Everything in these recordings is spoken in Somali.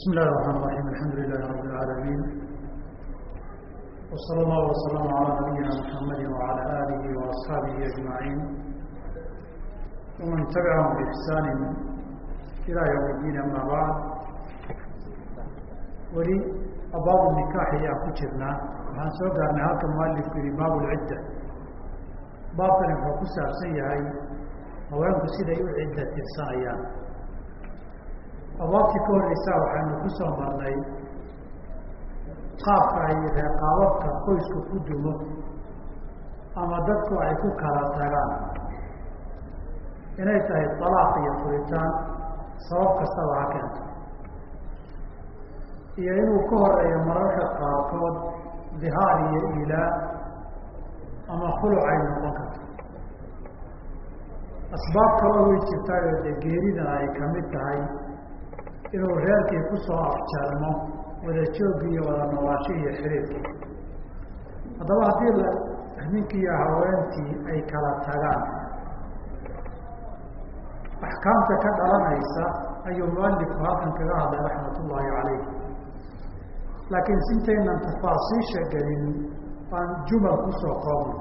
bismi illahi raxmaan raxiim alxamdu lilahi rabb اlcaalamiin wsala allahu wasalaamu calaa nabiyina muxamadi wacala aalihi waasxaabihi ajmaciin waman tabicahum biixsaani ilaa ywm ddiin ama bacd weli abaabu nikaaxi aan ku jirnaa waxaan soo gaarnay halka mualifku yihi baabu lcidda baabkani wuxuu ku saabsan yahay haweenku siday u cidda tirsanayaan abaabtii ka horeysaa waxaynu ku soo marnay qaabka ay qaababka qoysku ku dumo ama dadku ay ku kala tagaan. Inay tahay alaaq iyo furitaan sabab kastaba ha keento iyo inuu ka horeeyo mararka qaarkood dihaar iyo ilaa ama khuluc ay noqon karto. Asbaab kala way jirtaayoo dee geeridana ay ka mid tahay inuu reerkii ku soo afjarmo wada iyo wada noolaasho iyo xiriirkii haddaba haddii ninkii iyo haweentii ay kala tagaan axkaamta ka dhalanaysa ayuu mualifku halkan kaga hadlay raxmat ullaahi calayh laakiin sintaynan tafaasiisha gelin aan jumal ku soo qoobno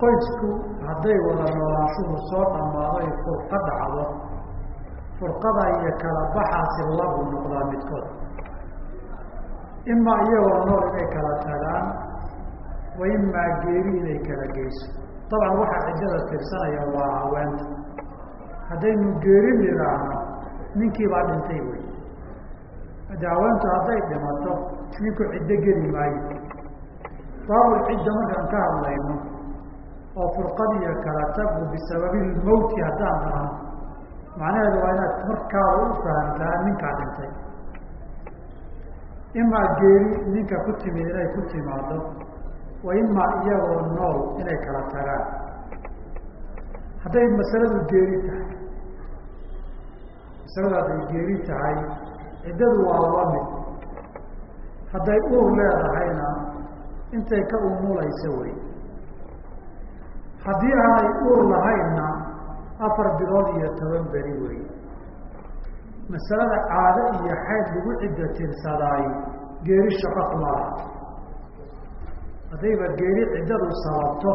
qoysku hadday wada noolaashuhu soo dhammaaday furqa dhacdo furqada iyo kala baxaasi labu noqdaa midkood. Imaa iyagoo nool inay kala tagaan wa imaa geeri inay kala geyso. Dabcan waxaa ciddada tirsanaya waa haweenta. Haddaynu geeri nidhaahno ninkii baa dhintay wey. Hade haweentu hadday dhimato ninku ciddo geli maayo. Baabul cidda markaan ka hadlayno oo furqad iyo kala tagu bisababi lmowti haddaan dhahno macnaheedu waa inaad markaaba u fahamtaa ninkaa dhintay. Imaa geeri ninka ku timid inay ku timaado wa imaa iyagoo nool inay kala tagaan hadday masaladu geeri tahay masaladu hadday geeri tahay ciddadu waa la mid hadday uur leedahayna intay ka umulaysa wey haddii aanay uur lahaynna afar bilood iyo toban beri wey masalada caado iyo xayd lagu ciddo tirsadaayo geeri shaqo kuma laha. Haddayba geeri ciddadu sababto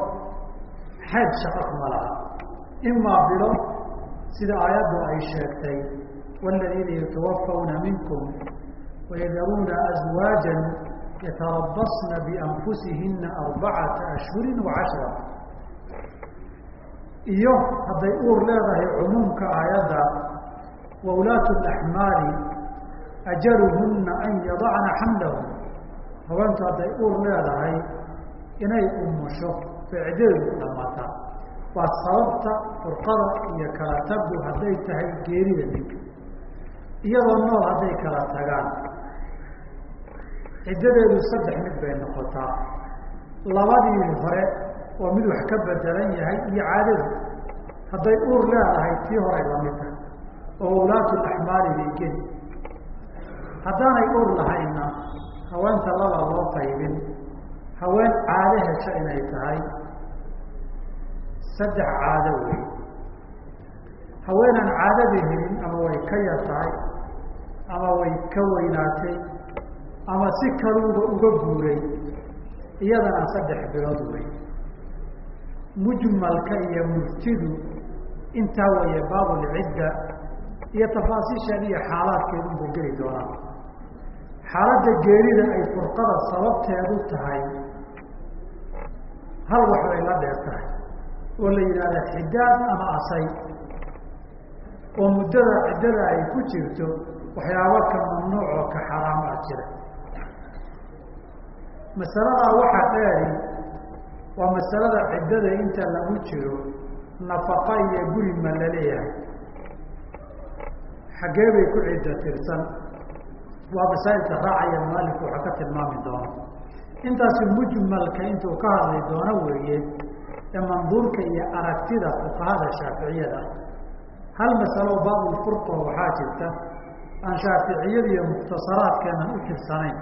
xayd shaqo ma laha. Imaa bilo sida aayaddu ay sheegtay waaladiina yatawaffawna minkum wayadaruuna aswaajan yatarabbasna bianfusihinna arbacata ashhurin wa cashra iyo hadday uur leedahay cumuumka aayadda waulaatu laxmaali ajaluhunna an yadacna xamlahum habantu hadday uur leedahay inay umusho ficdeedu dhamata waa sababta furqada iyo kala tagu hadday tahay geerida ninka iyadoo nool hadday kala tagaan ciddadeedu saddex mid bay noqotaa. Labadii hore oo mid wax ka bedelan yahay iyo caadadu hadday uur leedahay tii horay la mid tahay oo wulaatu laxmaali bay geli. Haddaanay uur lahayna haweenta laba loo qaybin. Haween caado hesho inay tahay. Saddex caado wey haweenaan caadada helin ama way ka yar tahay ama way ka weynaatay ama si kaluuba uga guuray iyadana saddex bilood wey mujmalka iyo muftidu intaa weeye baabulcidda iyo tafaasiishan iyo xaalaadkeedu bay geli doonaan. Xaaladda geerida ay furqada sababteedu tahay hal wax bay la dheer tahay oo la yidhahda xidaad ama asay oo muddada ciddada ay ku jirto waxyaaba ka mamnuuc oo ka xaraam ah jira. Masaladaa waxaa dheeri waa masalada ciddada inta lagu jiro nafaqa iyo guri ma la leeyahay. Xaggee bay ku cidda tirsan. Waa masaa'ilka raacaya mualifku waxaa ka tilmaami doona intaasi mujmalka intuu ka hadli doono weeye ee manduurka iyo aragtida fuqahada shaaficiyada. Hal masalo baabulfurqa waxaa jirta. Aan shaaficiyada iyo mukhtasaraadkeenan u tirsanayn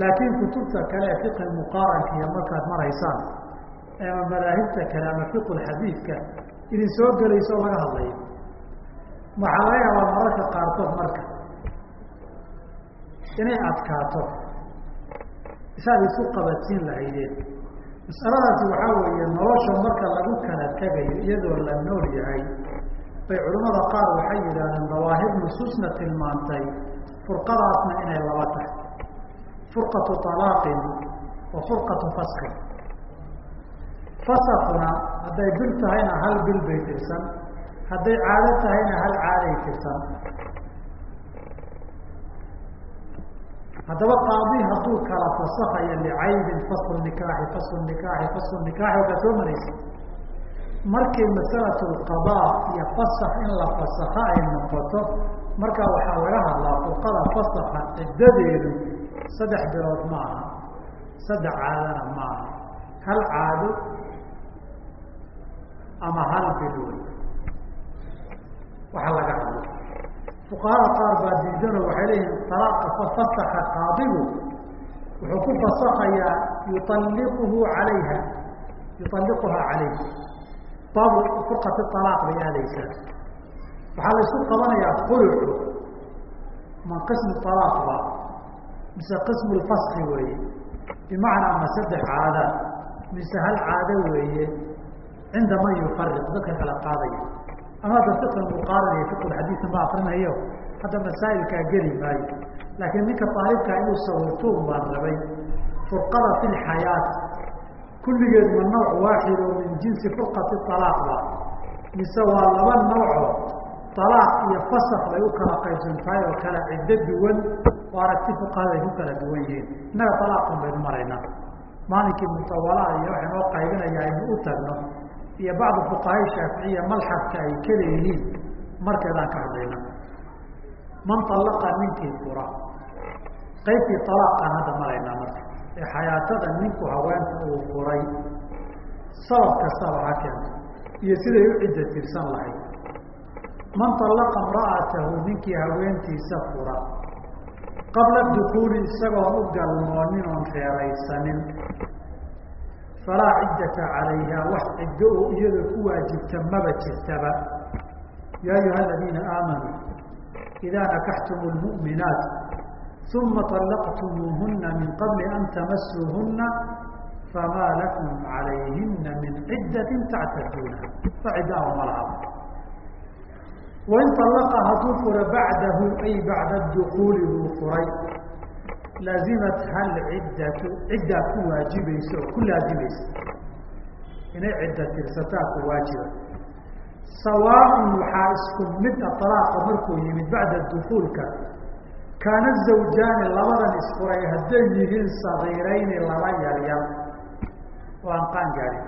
laakiin kutubta kale ee fiqi muqaaranka iyo markaad maraysaan ama madaahibta kale ama fiqu xadiidka idin soo gelayso laga hadlayo. Waxaa laga yaabaa mararka qaarkood marka inay adkaato isaad isu qabadsiin lahaydeen. Masaladaasi waxaa weeye nolosha marka lagu kala tegayo iyadoo la nool yahay bay culimmada qaar waxay yidhahdeen dawaahir nusuusna tilmaantay furqadaasna inay laba tahay furqatu talaaqin wa furqatu faskin fasakuna hadday bil tahayna hal bil bay tirsan hadday caado tahayna hal caaday tirsan. Haddaba qaadi hadduu kala fasakayo licaybin fasl nikaaxi fasl nikaaxi fasl nikaaxi wakaa soo maraysa. Markii masalatu lqadaa iyo fasak in la fasakho ay noqoto markaa waxaa laga hadlaa furqada fasaka ciddadeedu saddex bilood ma aha saddex caadana ma aha hal caado ama hal bil wey waxaa laga hadla fuqahada qaar baa diidano waxay leeyihiin talaaqa fasaka qaadigu wuxuu ku fasakayaa yualliquhu calayha yualliquhaa calayh baabu furqati alaaq bay aadaysaa. Waxaa la qabanayaa khulucu ma qismu alaaqba mise qismu lfaski weeye bimacnaa ma saddex caada mise hal caado weeye cinda man yufariq dadka kala qaadaya. Ama hadda fiq muqaaran iyo fiq xadiisan ba akrinayo hadda masaa'ilkaa geli maayo. Laakiin ninka aalibkaa inuu sawirtuun baan rabay furqada fi lxayaati kulligeed ma nooc waaxid oo min jinsi furqati alaaqba mise waa laba nooco alaaq iyo fasak bay u kala qaybsan tahay oo kala ciddo duwan. Oo aragti fuqahada ay ku kala duwan yihiin. Innaga alaaqan baynu maraynaa maalinkii mutawalaa iyo waxay noo qaybinaya aynu u tagno. Iyo bacdu fuqahaa shaaficiya malxadka ay ka leeyihiin markeedaan ka hadlayna. Man alaqa ninkii fura. Qaybtii alaaqaan hadda maraynaa marka. Ee xayaatada ninku haweenta uu furay. Sabab kastaba ha iyo siday u cidda tirsan lahayd man alaqa imra'atahu ninkii haweentiisa fura. Qabla dukuuli isagoon u galmoonin oon reeraysanin. Falaa ciddata calayha wax ciddo oo iyada ku waajibta maba jirtaba. Yaa ayuha aladiina aamanuu idaa nakaxtum lmu'minaat uma طalaqtumuuhuna min qabli an tamasuuhuna famaa lakum calayhina min ciddati tactaduunaha fa ciddaaba ma laha wain alaqa hadduu fura bacdahu ay bacda dukuuli buu furay laazimat hal ciddatu ciddaa ku waajibaysa ku laazimaysa inay cidda tirsataa ku waajiba sawaaun waxaa isku mid a alaaqa markuu yimid bacda dukuulka kaana zawjaani labadan isfuray hadday yihiin sagiirayni laba yaryar oo aan qaan gaadhin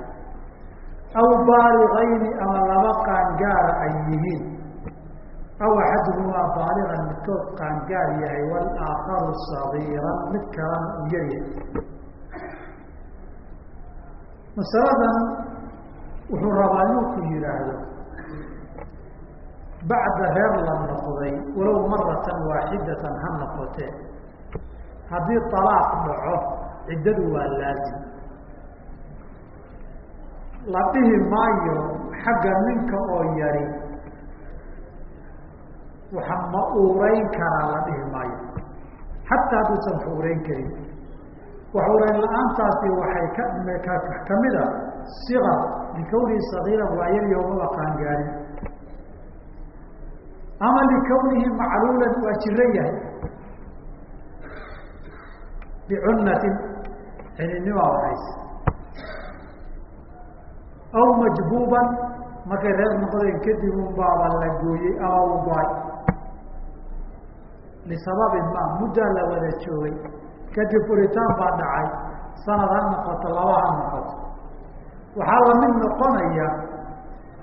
aw baaligayni ama laba qaangaara ay yihiin aw axaduhumaa baaligan midkood qaangaar yahay walaakharu sagiiran mid kalena uu yaryahay masaladan wuxuu rabaa inuu yidhaahdo bacda reer la noqday walow maratan waaxidatan ha noqotee haddii alaaq dhaco ciddadu waa laazim la dhihi maayo xagga ninka oo yari waxa ma uurayn karaa la dhihi maayo. Xataa hadduusan wax uurayn karin. Wax uurayn la'aantaasi waxay ka ka mid a siqar likawnihi sagiiran waa yaryo maba qaangaarin ama likawnihi macluulan waa jiran yahay. Bicunnatin xininnima waxays aw majbuuban markay reer noqdeen kadib un baaba la gooyey ama u baay lisababin ma muddaa la wada joogay. Kadib furitaan baa dhacay. Sanad ha noqoto laba ha noqoto. Waxaa la mid noqonaya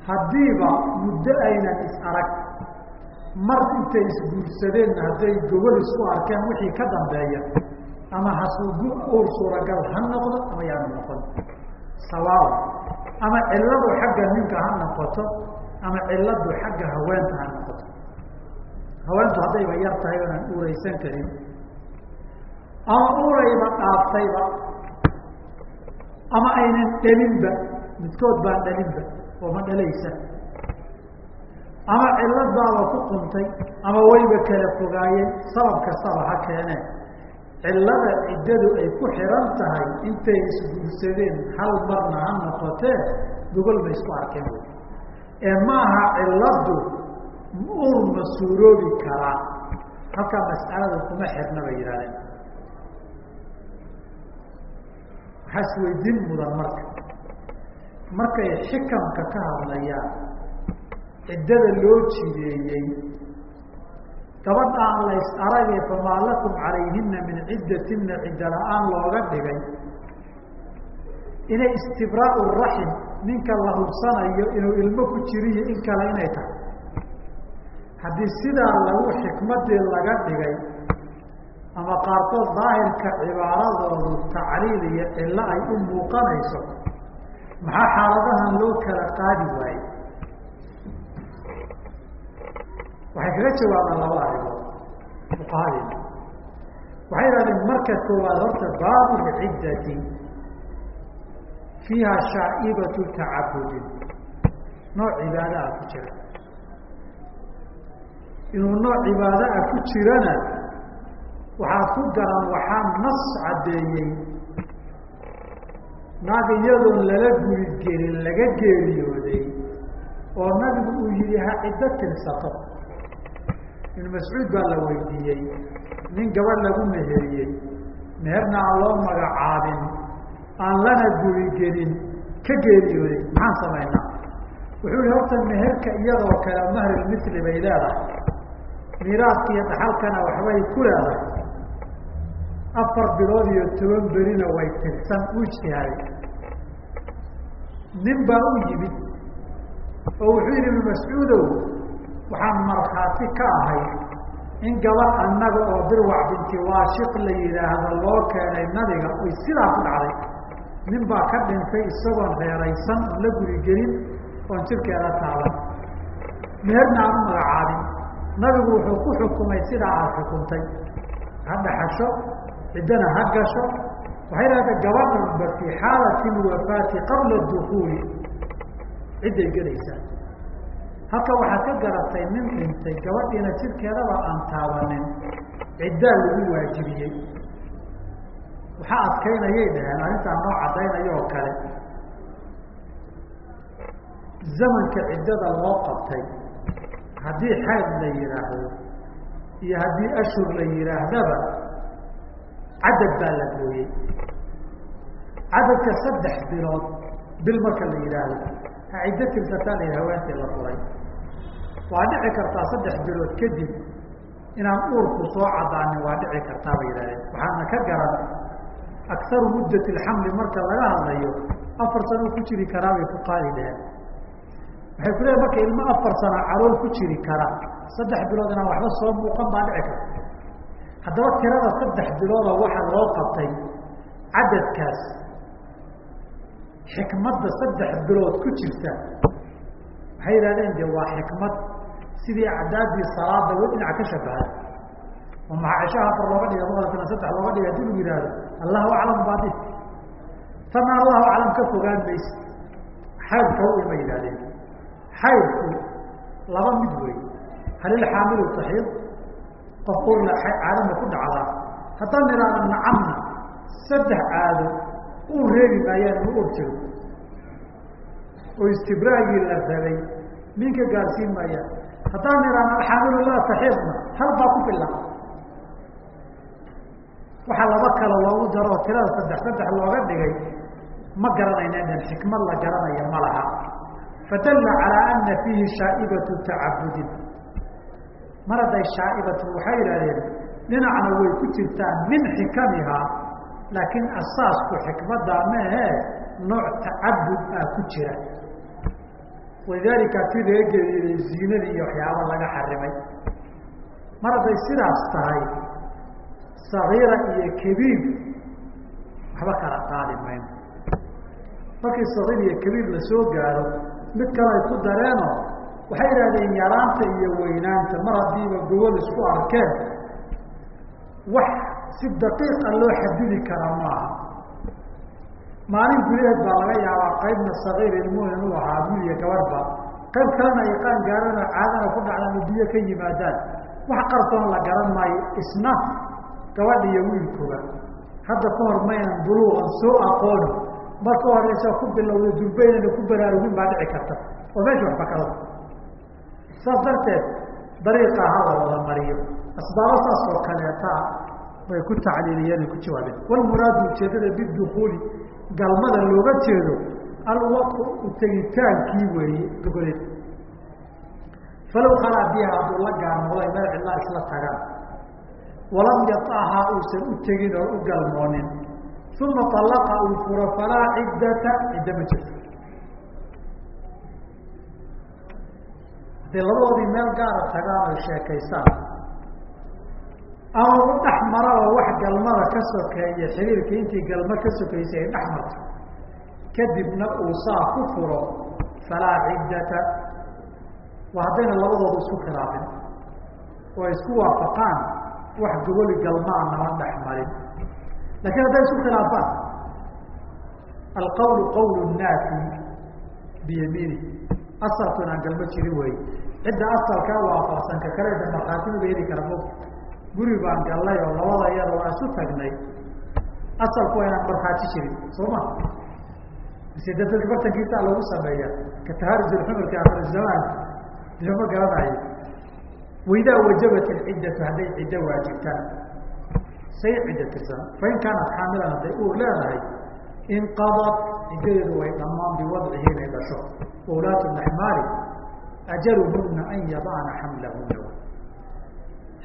haddiiba muddo aynan is arag mar intay isguursadeenna hadday gobol isku arkeen wixii ka dambeeya ama hasugu ur suuragal ha noqdo ama yaanu noqon. Sawaaban ama ciladu xagga ninka ha noqoto ama ciladu xagga haweenta ha noqoto haweentu haddayba yar tahay oonaan uuraysan karin. Ama urayba dhaaftayba ama aynan dhalinba midkood baan dhalinba oo ma dhalaysa ama ciladaaba ku quntay ama wayba kala fogaayeen sabab kastaba ha keeneen. Cillada ciddadu ay ku xiran tahay intay isguursadeen hal marna ha noqotee gogol bay isku arkeen ee maaha cilladdu ur ma suuroobi karaa halkaa mas'alada kuma xirna bay yidhahdeen waxaa isweydiin mudan marka. Markay xikamka ka hadlayaan ciddada loo jideeyey gabadh aan lays arage famaa lakum calayhina min ciddatina cidda la'aan looga dhigay. Inay istibraau raxim ninka la hubsanayo inuu ilmo ku jiriyo in kale inay tahay haddii sidaa lagu xikmadii laga dhigay ama qaarkood daahirka cibaaradoodu tacliil iyo cillo ay u muuqanayso maxaa xaaladahan loo kala qaadi waayey? Waxay kaga jawaabaan laba arrimood. Fuqahadeena waxay yidhahdeen marka koowaad horta baabu lciddati fiiha shaa'ibatu tacabudin nooc cibaado ah ku jira inuu nooc cibaado ah ku jirana waxaad ku garan waxaa nas caddeeyey. Naag iyadoon lala guri gelin laga geeriyooday oo nabigu uu yihi ha ciddo tirsato ibn mascuud baa la weydiiyey nin gabadh lagu meheriyey meherna aan loo magacaabin aan lana guri gelin ka geeriyooday maxaan samaynaa wuxuu yihi horta meherka iyadoo kale mahrulmisli bay leedahay miiraadka iyo dhaxalkana waxbay ku leedahay. Afar bilood iyo toban berina way tirsan u ijtihaaday nin baa u yimid oo wuxuu yihi ibnu mascuudow waxaan markhaati ka ahay in gabadh annaga oo birwac binti waashiq la yidhaahdo loo keenay nabiga oy sidaa ku dhacday. Nin baa ka dhintay isagoon reeraysan oon la gurigelin oon jirkeeda taaban. Meherna aan u magacaabin nabigu wuxuu ku xukumay sidaa aad xukuntay. Ha dhaxasho ciddana ha gasho. Waxay idhahdee gabadhanba fii xaalati lwafaati qabla dukuuli cidday gelaysaa halka waxaad ka garatay nin dhintay gabadhiina jirkeedaba aan taabanin. Ciddaa lagu waajibiyey. Waxaa adkaynayay dhaheen arrintaa noo caddaynayo oo kale. Zamanka ciddada loo qabtay haddii xayd la yidhaahdo iyo haddii ashur la yidhaahdaba cadad baa la gooyey. Cadadka saddex bilood bil marka la yidhaahdo ha ciddo yidhi haweentii la furay. Waa dhici kartaa saddex bilood kadib inaan uurku soo cadaanin waa dhici kartaa bay yidhahdeen waxaana ka garan akharu muddat alxamli marka laga hadlayo afar sano ku jiri karaa bay fuqaadi dheheen waxay ku leehay marka ilmo afar sano calool ku jiri kara saddex bilood inaan waxba soo muuqan baa dhici karta. Haddaba tirada saddex bilooda waxa loo qabtay cadadkaas xikmadda saddex bilood ku jirta waxay yidhahdeen de waa xikmad sidii acdaadii salaada wa dhinac ka shabaha oo maxaa cishaha afar looga dhiga maqalkana saddex looga dhiga haddii lagu yihahdo allahu aclam baadi tana allahu aclam ka fogaan mayse xaydka u ima yidhahdeen xaydku laba mid wey halilxaamilu taxiid qof urla caadama ku dhacdaa. Haddaan idhaahdo nacamna saddex caado uu reebi maayaan ma ur jiro oo istibraagii la rabay ninka gaarsiin maayaan haddaan idhaahdo alxaamilu laa taxiidna hal baa ku filan. Waxaa laba kale loogu daro oo tirada saddex saddex looga dhigay ma garanayna dhan xikmad la garanaya ma laha fadalla calaa ana fiihi shaa'ibatu tacabudin. Mar hadday shaa'ibatu waxay yidhahdeen dhinacna way ku jirtaan min xikamihaa laakiin asaasku xikmaddaa maahee nooc tacabud ah ku jira. Walidaalika geliyeday ziinadii iyo waxyaaba laga xarimay. Mar hadday sidaas tahay sagiira iyo kabiir waxba kala qaadi mayno. Markii sagiir iyo kabiir la soo gaaro mid kale ay ku dareeno waxay yidhahdeen yaraanta iyo weynaanta mar haddiiba gobol isku arkeen. Wax si daqiiqa loo xadidi kara maaha. Maalin gudaheed baa laga yaabaa qaybna sagiir ilmuhu inuu ahaa wiil iyo gabarhba qayb kalena ay qaan gaaraan oo caadana ku dhacdaan oo biyo ka yimaadaan. Wax qarsoon la garan maayo isna gabadha iyo wiilkuba hadda ka hor maynan buluuqan soo aqooni marka horeysa ku bilowda durba inayna ku baraarugin baa dhici karta. Oo meesha waxba kalada saas darteed dariiqaa hala wada mariyo. Asbaabo saas oo kaleetaa bay ku tacliiliyeen ay ku jawaabeen. Walmuraadu ujeedada bidukuuli galmada looga jeedo alwaqu tegitaankii weeye gogoleed falow khalaa biha hadduu la gaarmooday meel cidlaa isla tagaan. Walam yaahaa uusan u tegin oo u galmoonin uma alaqa uu furo falaa ciddata cidda ma jirto hadday labadoodii meel gaara tagaan oy sheekaysaan ama u dhex maraba wax galmada ka sokeeya xiriirka intii galmo ka sokeysay ay dhex marto kadibna uu saa ku furo falaa ciddata waa haddayna labadooda isku khilaafin oo ay isku waafaqaan wax goboli galmaa nama dhex marin lakiin hadday isku khilaafaan alqawlu qawl naafi biyamiini asalku inaan galmo jirin wey cidda asalkaa waafaqsan ka kale da markhaatiba heli kara mo guri baan gallay oo labada iyada waa isu tagnay asalku waa inaan markhaati jirin soo ma mise dadka bartankiisaa lagu sameeya ka taharuj xumarka akhir zamaan ma garanayo waidaa wajabat alciddatu hadday ciddo waajibtaan say ciddo tirsan fain kaanat xaamilan hadday uur leedahay inqadat ciddadeedu way dhammaan biwadcihi inay dhasho wawlaatu naxmaali ajaluhuna an yadacna xamlahuna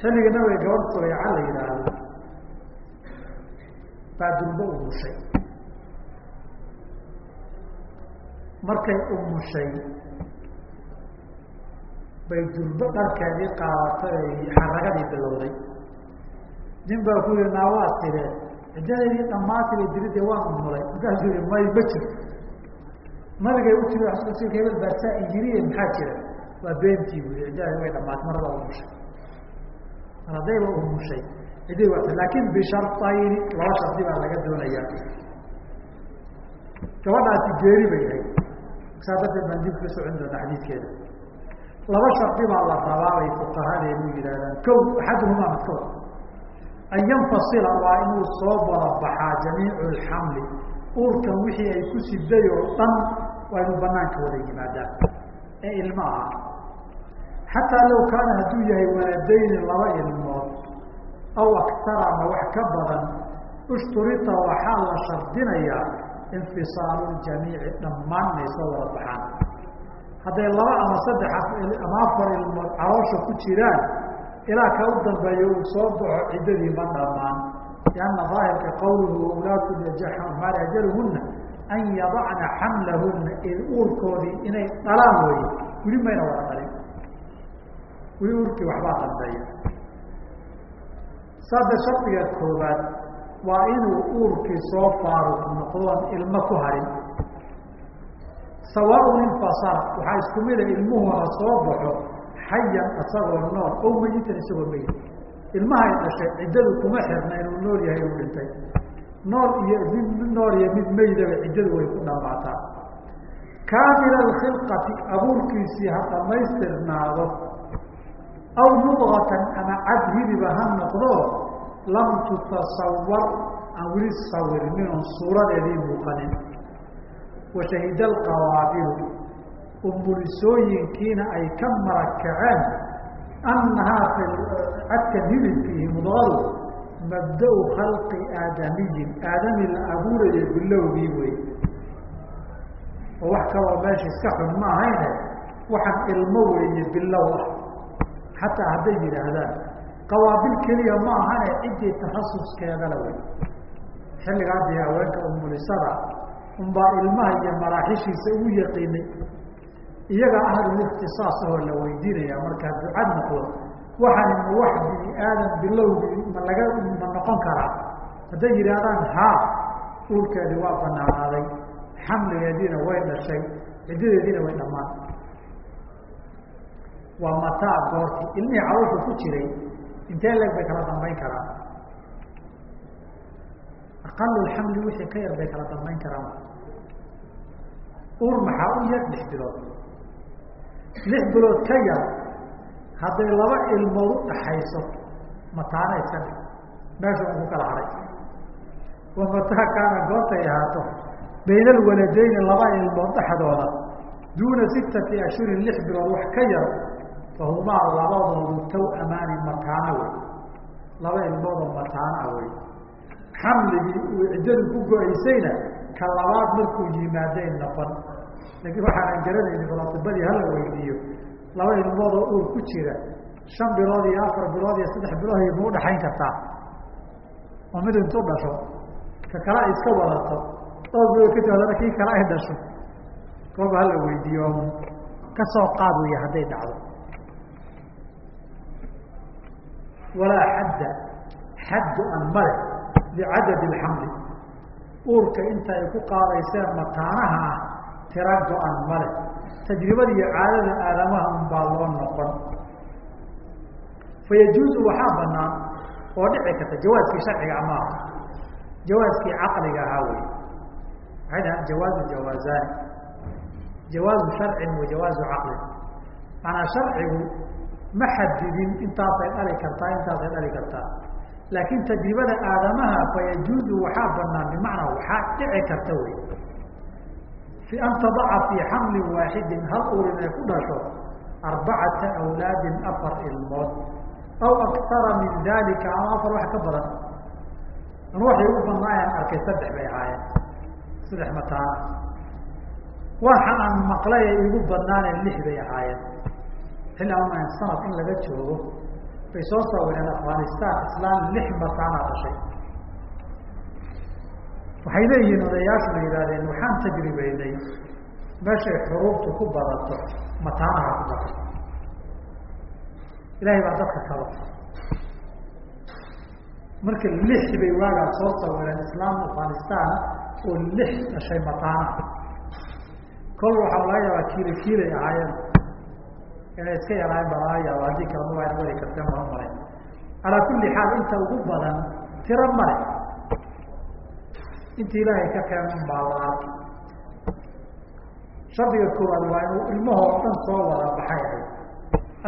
xilliga nabiga gabadh suleyca la yidhaahdo baa durbo umushay markay umushay bay durbo dharkeedii qaadatay xaragadii bilowday nin baa ku yihi naawaa tire ciddadeedii dhamaatila diride waan umulay markaasuu yihi may ma jirto nabigay u tiri rasuulka hebel baa saa iyiriye maxaa jira? Waa beentii bu ciddadeedi way dhamaatay marada umushay haddayba umushay ciddii waa laakin bishartayni laba shardi baa laga doonayaa. Gabadhaasi geeri bay ahayd. Saa darteed baan dib ka socon doona xadiidkeeda. Laba shardi baa la rabaa bay fuqahadeenu yidhahdaan kow axaduhumaa midkood an yanfasila waa inuu soo barabaxaa jamiicu lxamli uurkan wixii ay ku siday oo dhan waa inuu banaanka wada yimaadaan ee ilmo ah xataa low kaana hadduu yahay waladayni laba ilmood aw aktara ama wax ka badan ushturita waxaa la shardinayaa infisaalu ljamiici dhammaan inay soo wada baxaan hadday laba ama saddex ama afar ilmood caloosha ku jiraan ilaa ka u dambeeya uu soo baxo ciddadii ma dhamaan lianna daahirka qawluhu waulaatu maali ajaluhuna an yadacna xamlahuna id uurkoodii inay dhalaan weeye weli mayna wada dhalin. Weli uurkii waxbaa dambeeya. Sadde shardiga koobaad waa inuu uurkii soo faaruq noqdoon ilmo ku harin. Sawaaun infasala waxaa isku mida ilmuhu ha soo baxo xayan isagoo nool. O mayitan isagoo meyit ilmahay dhashay ciddadu kuma xirna inuu nool yahay uu dhintay. Nool iyo mid nool iyo mid meydaba ciddadu way ku dhamaataa kaamila alkhilqati abuurkiisii ha dhamaystirnaado aw mudgatan ama cad hiliba ha noqdo lam tutasawar aan weli sawirnin oon suuradeedii muuqanin. Washahida alqawaabilu umulisooyinkiina ay ka marakaceen annahaa cadkan hilibkiihi mudqadu mabda-u khalqi aadamiyin. Aadami la abuuraya bilowgii wey oo wax kaloo meesha iska xun ma ahayne waxaan ilmo weeye bilow ah. Xataa hadday yidhaahdaan qawaabil keliya ma ahane ciddii takhasuskeedala wey xilligaa dee haweenka umulisada unbaa ilmaha iyo maraaxishiisa ugu yaqiinay iyaga ahlul ikhtisaas ahoo la weydiinaya markaa ducad noqdo waxaan ma wax bini aadam bilowgii ma laga ma noqon karaa. Hadday yidhaahdaan haa uurkeedii waa banaanaaday xamligeediina way dhashay ciddadeediina way dhammaan. Waa mataa goorti ilmihii caloosha ku jiray intee leeg bay kala dambayn karaan. Aqalulxamli wixii ka yar bay kala dambayn karaan. Uur maxaa u yar? Lix bilood lix bilood ka yar hadday laba ilmood u dhaxayso mataana iska dhig meesha u ku kala haray. Wamataa kaana goortay ahaato bayna alwaladayni laba ilmood dhexdooda duuna sittati ashhurin lix bilood wax ka yar fahumaa labadoodu taw amaani mataana wey. Laba ilmoodoo mataana wey. Xamligii uu ciddadu ku go'aysayna ka labaad markuu yimaaday noqon laakiin waxaanan garanayni balatibadii hala weydiiyo laba ilmoodoo uur ku jira shan bilood iyo afar bilood iyo saddex bilood ay mau dhaxayn kartaa. Oo mid intuu dhasho ka kale ay iska wadato dhowr bilood kadib haddana kii kale ay dhasho kooba hala weydiiyo ka soo qaad weya hadday dhacdo. Walaa xadda xaddu an male licadad alxamli uurka inta ay ku qaadayseen mataanaha ah tira go-an male. Tajribada iyo caadada aadamaha un baa loo noqon. Fayajuuzu waxaa banaan oo dhici karta jawaaskii sharciga maaha jawaaskii caqliga ahaa wey waxay dhahaan jawaazu jawaazaani jawaazu sharcin wa jawaazu caqlin maanaa sharcigu ma xadidin intaasay dhali kartaa intaasay dhali kartaa. Laakiin tajribada aadamaha fayajuuzu waxaa banaan bimacnaa waxaa dhici karta wey fi an tadaca fii xamlin waaxidin hal urin ay ku dhasho arbacata awlaadin afar ilmood aw aktara min dalika ama afar wax ka badan an waxay u banaayaan arkay saddex bay ahaayeen saddex mataana waxa aan maqlay ay igu banaaneen lix bay ahaayeen xilli ama sanad in laga joogo bay soo sawireen afghanistan islaan lix mataana dhashay waxay leeyihiin odayaashu la yidhahdeen waxaan tajribeynay meeshay xuruubtu ku badato mataanaha ku badan ilahay baa dadka kaba marka lix bay waagaa soo sawireen islaam afghanistan oo lix dhashay mataanaha. Kol waxaa laga yaabaa kiila kiilay ahaayeen. Inay iska yaraayeen baa laga yaaba haddii kalema waa wadi karteen umalayn calaa kulli xaal inta ugu badan tiro male inta ilaahay ka keenan baa la shardiga koowaad waa inuu ilmahoo dhan soo wada baxay.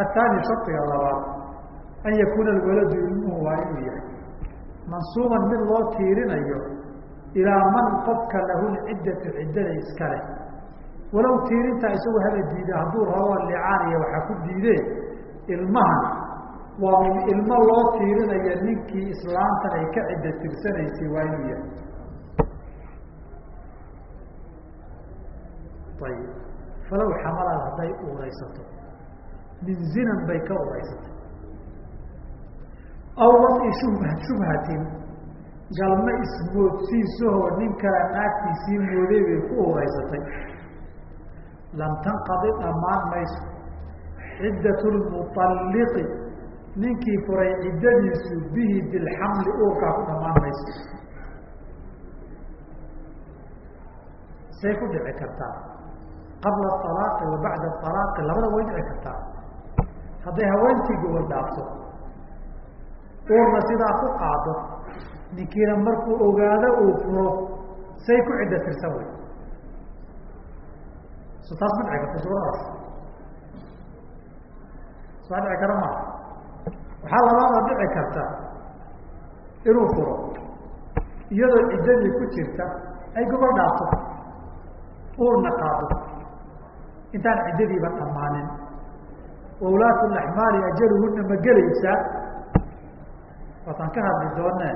Athaani shardiga labaad an yakuuna alwaladu ilmuhu waa inuu yahay. Mansuuban mid loo tiirinayo ilaa man qofka lahu lciddatu ciddada iska leh. Walow tiirintaa isagu haba diida hadduu rabo licaan iyo waxaa ku diidee ilmahan waa ilmo loo tiirinayo ninkii islaamtan ay ka cidda tirsanaysay waa inuu yahay ayib falow xamalaad hadday uuraysato. Min zinan bay ka uuraysatay aw wai shubha shubhatin galma ismoodsiisahoo nin kale naagtiisii mooday bay ku uuraysatay. Lam tanqadi dhammaan mayso. Ciddat lmualliqi ninkii furay ciddadiisu bihi bilxamli uurkaa ku dhammaan mayso. Say ku dhici kartaa qabla alaaqi wa bacda alaaqi labada way dhici kartaa. Hadday haweentii gobol dhaafto uurna sidaa ku qaado ninkiina markuu ogaado uu furo say ku cidda tirsan wey so taas ma dhici karta suuradaas saa dhici kara maa waxaa labaada dhici karta inuu furo iyadoo ciddadii ku jirta ay gobol dhaafto uurna qaado intaan ciddadiiba dhammaanin. Wawlaatu laxmaali ajaluhuna ma gelaysaa waataan ka hadli doonee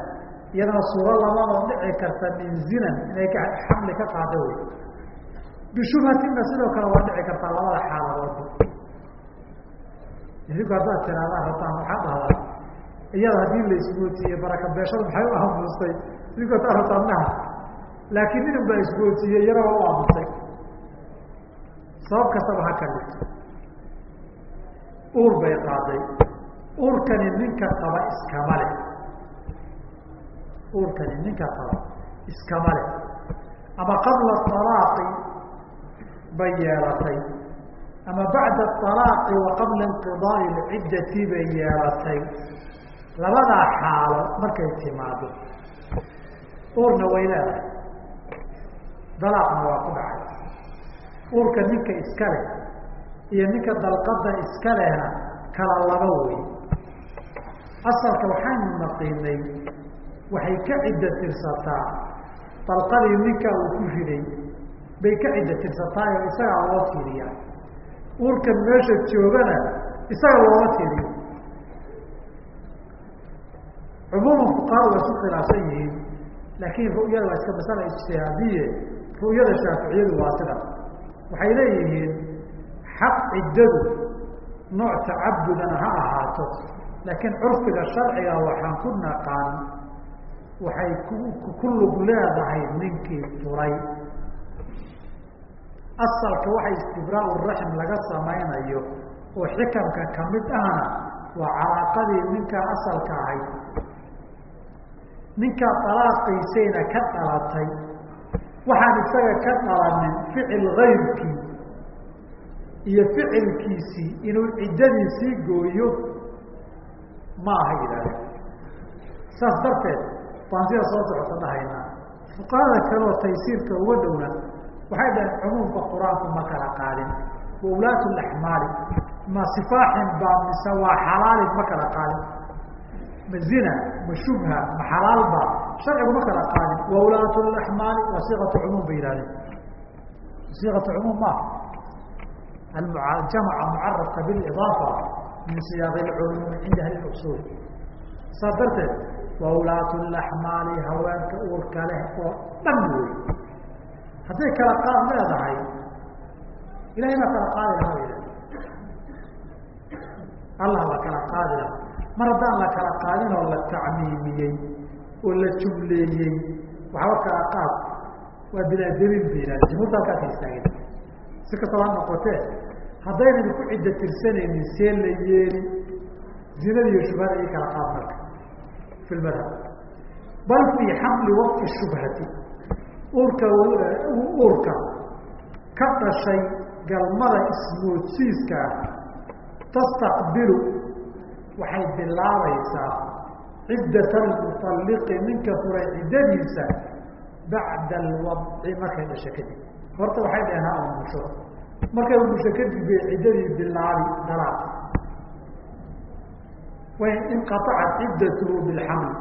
iyadana suuro labadoo dhici karta min zinan inay ka xamli ka qaado wey. Bishubhatinna sidoo kale waa dhici kartaa labada xaaladoodba idinku haddaad tiraadaan rabtaan waxaa dhahdaa iyada haddii la ismoodsiiyey baraka beeshadu maxay u aamusay? Idinku haddaad rabtaan maha laakiin nin baa ismoodsiiyey iyana waa u aamusay sabab kastaba ha ka dhigto uur bay qaaday. Uurkani ninka qaba iskama leh. Uurkani ninka qaba iskama leh. Ama qabla alaaqi bay yeelatay. Ama bacda alaaqi wa qabla inqidaai lciddati bay yeelatay. Labadaa xaalo markay timaado. Uurna way leedahay. Dalaaqna waa ku dhacay uurka ninka iska leh iyo ninka dalqada iska lehna kala laba wey asalka waxaynu naqiinay waxay ka cidda tirsataa dalqadii ninka uu ku riday bay ka cidda tirsataayoo isagaa loo tiiriya uurkan meesha joogana isaga looma tiiriyo cumuuman fuqahada waa isku khilaafsan yihiin laakiin ru'yada waa iska masala ijtihaadiye ru'yada shaaficiyadu waa sida waxay leeyihiin xaq ciddadu nooc tacabudana ha ahaato. Laakiin curfiga sharciga waxaan ku naqaan waxay ku lug leedahay ninkii furay. Asalka waxa istibraau raxm laga samaynayo oo xikamka ka mid ahna waa calaaqadii ninkaa asalka ahayd. Ninkaa dalaaqiisayna ka dhalatay waxaan isaga ka dhalanin ficil kayrkii iyo ficilkiisii inuu ciddadiisii gooyo ma aha yidhahdeen saas darteed baan sida soo socota dhahaynaa. Fuqahada kaleoo taysiirka uga dhowna waxay dhaheen cumuumka qur'aanku ma kala qaadin wa ulaatu laxmaali ma sifaaxin baa mise waa xalaalin ma kala qaadin ma zina ma shubha ma xalaalba sharcigu ma kala qaadin wa ulaatu laxmaali waa siiqatu cumuum bay yihahdeen siiqatu cumuum maaha jamaca mucarabka bilidaafa min siyaaq lcumuumi cinda ahli usuul saas darteed wa ulaatu laxmaali haweenka uurka leh oo dhan wey hadday kala qaad leedahay ilahay baa kala qaadi laha yidha allah la kala qaadi laha mar haddaan la kala qaadin oo la tacmiimiyey oo la jumleeyey waxba kala qaad waa bilaa daliil ba yihahda jumhuurta halkaasa istaageen si kastaba ha noqotee haddaynan ku cidda tirsanaynin see la yeeli zinada iyo shubhada ii kala qaad marka. Fi lmadhab bal fii xamli waqti shubhati. Uurka uurka ka dhashay galmada ismoodsiiska ah tastaqbilu. Waxay bilaabaysaa ciddat almualliqi ninka furay ciddadiisa bacda alwadci markay dhasho kadib. Horta waxay dhaheen ha umusho markay umusho kadib bay ciddadii bilaabi dalaaq way inqaacat ciddatuhu bilxamli.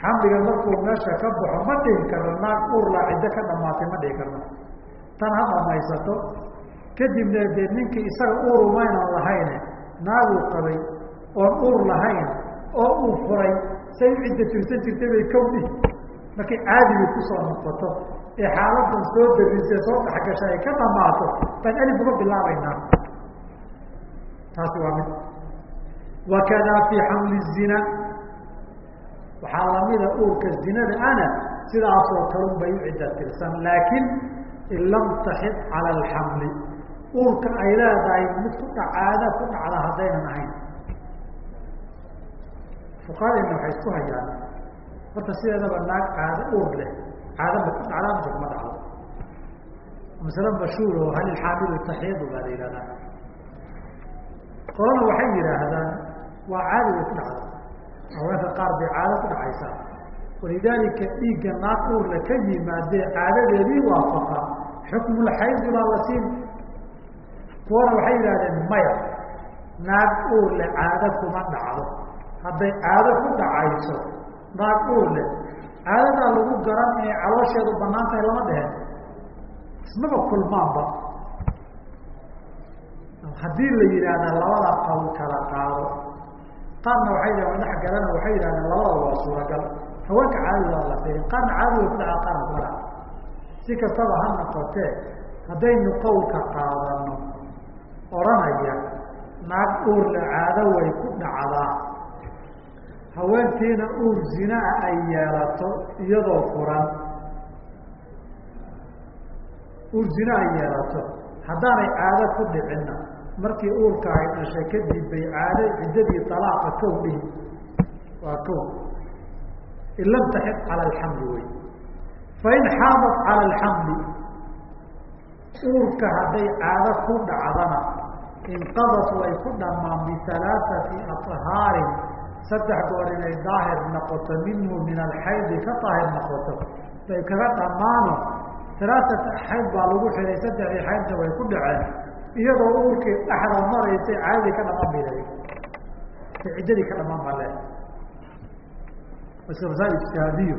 Xamliga markuu meesha ka baxo ma dhihi karno naag uurlaa ciddo ka dhamaatay ma dhihi karno. Tan ha dhamaysato. Kadibna dee ninkii isaga uur umaynan lahayne naaguu qabay oon uur lahayn oo uu furay say u cidda tirsan jirtay bay kawdhi markay caadiga ku soo noqoto ee xaaladan soo darisee soo dhexgasha ay ka dhamaato baan alif uga bilaabaynaa. Taasi waa mid. Wakadaa fii xamli zina. Waxaa lamida uurka zinada ana sidaasoo kalun bay u cidda tirsan laakiin in lam taxid cala alxamli uurka ay leedahay mid ku dhacaada ku dhacda haddaynan ahayn fuqahadeena waxay isku hayaan. Horta sideedaba naag caado uur leh. Caada ma ku dhacdaa mase kuma dhacdo. Masale mashhuur oo hal ilxaamilu taxiidu baa la yihahdaa qolana waxay yidhaahdaan waa caadi way ku dhacda haweenka qaar bay caado ku dhacaysaa. Walidaalika dhiigga naag uurle ka yimaadee caadadeedii waafaqa. Xukmulxaydi baa la siin. Kuwana waxay yidhahdeen maya naag uurle caado kuma dhacdo hadday caado ku dhacayso naag uurle caadadaa lagu garan inay caloosheedu bannaan tahay lama dheheen ismaba kulmaanba. Haddii la yidhaahdaa labada qawl kala qaado qaarna waxay yidhahdeen dhex galana waxay yidhahdeen labada waa suuragal. Haweenka caadada waa la firin qaarna caadada ku dhaca qaarna kuma dhaca. Si kastaba ha noqotee haddaynu qowlka qaadano odhanaya naag uurle caado way ku dhacdaa haweentiina uur zinaa ay yeelato iyadoo furan. Uur zina ay yeelato. Haddaanay caado ku dhicinna markii uurka ay dhashay kadib bay caado ciddadii alaaqa kow dhihi waa kow. In lam taxid cala alxamli wey. Fain xaadat cala alxamli uurka hadday caado ku dhacdana inqadat way ku dhamaan bialaaثati aطhaarin saddex goor inay daahir noqoto minhu min alxaydi ka daahir noqoto. Bay kaga dhamaano alaaثat xayd baa lagu xidhay saddexdii xaydna way ku dhaceen. Iyadoo uurkii dhexda maraysay caadadii ka dhamaan bay leeday ciddadii ka dhamaan baa leeday masail ijtihaadiyo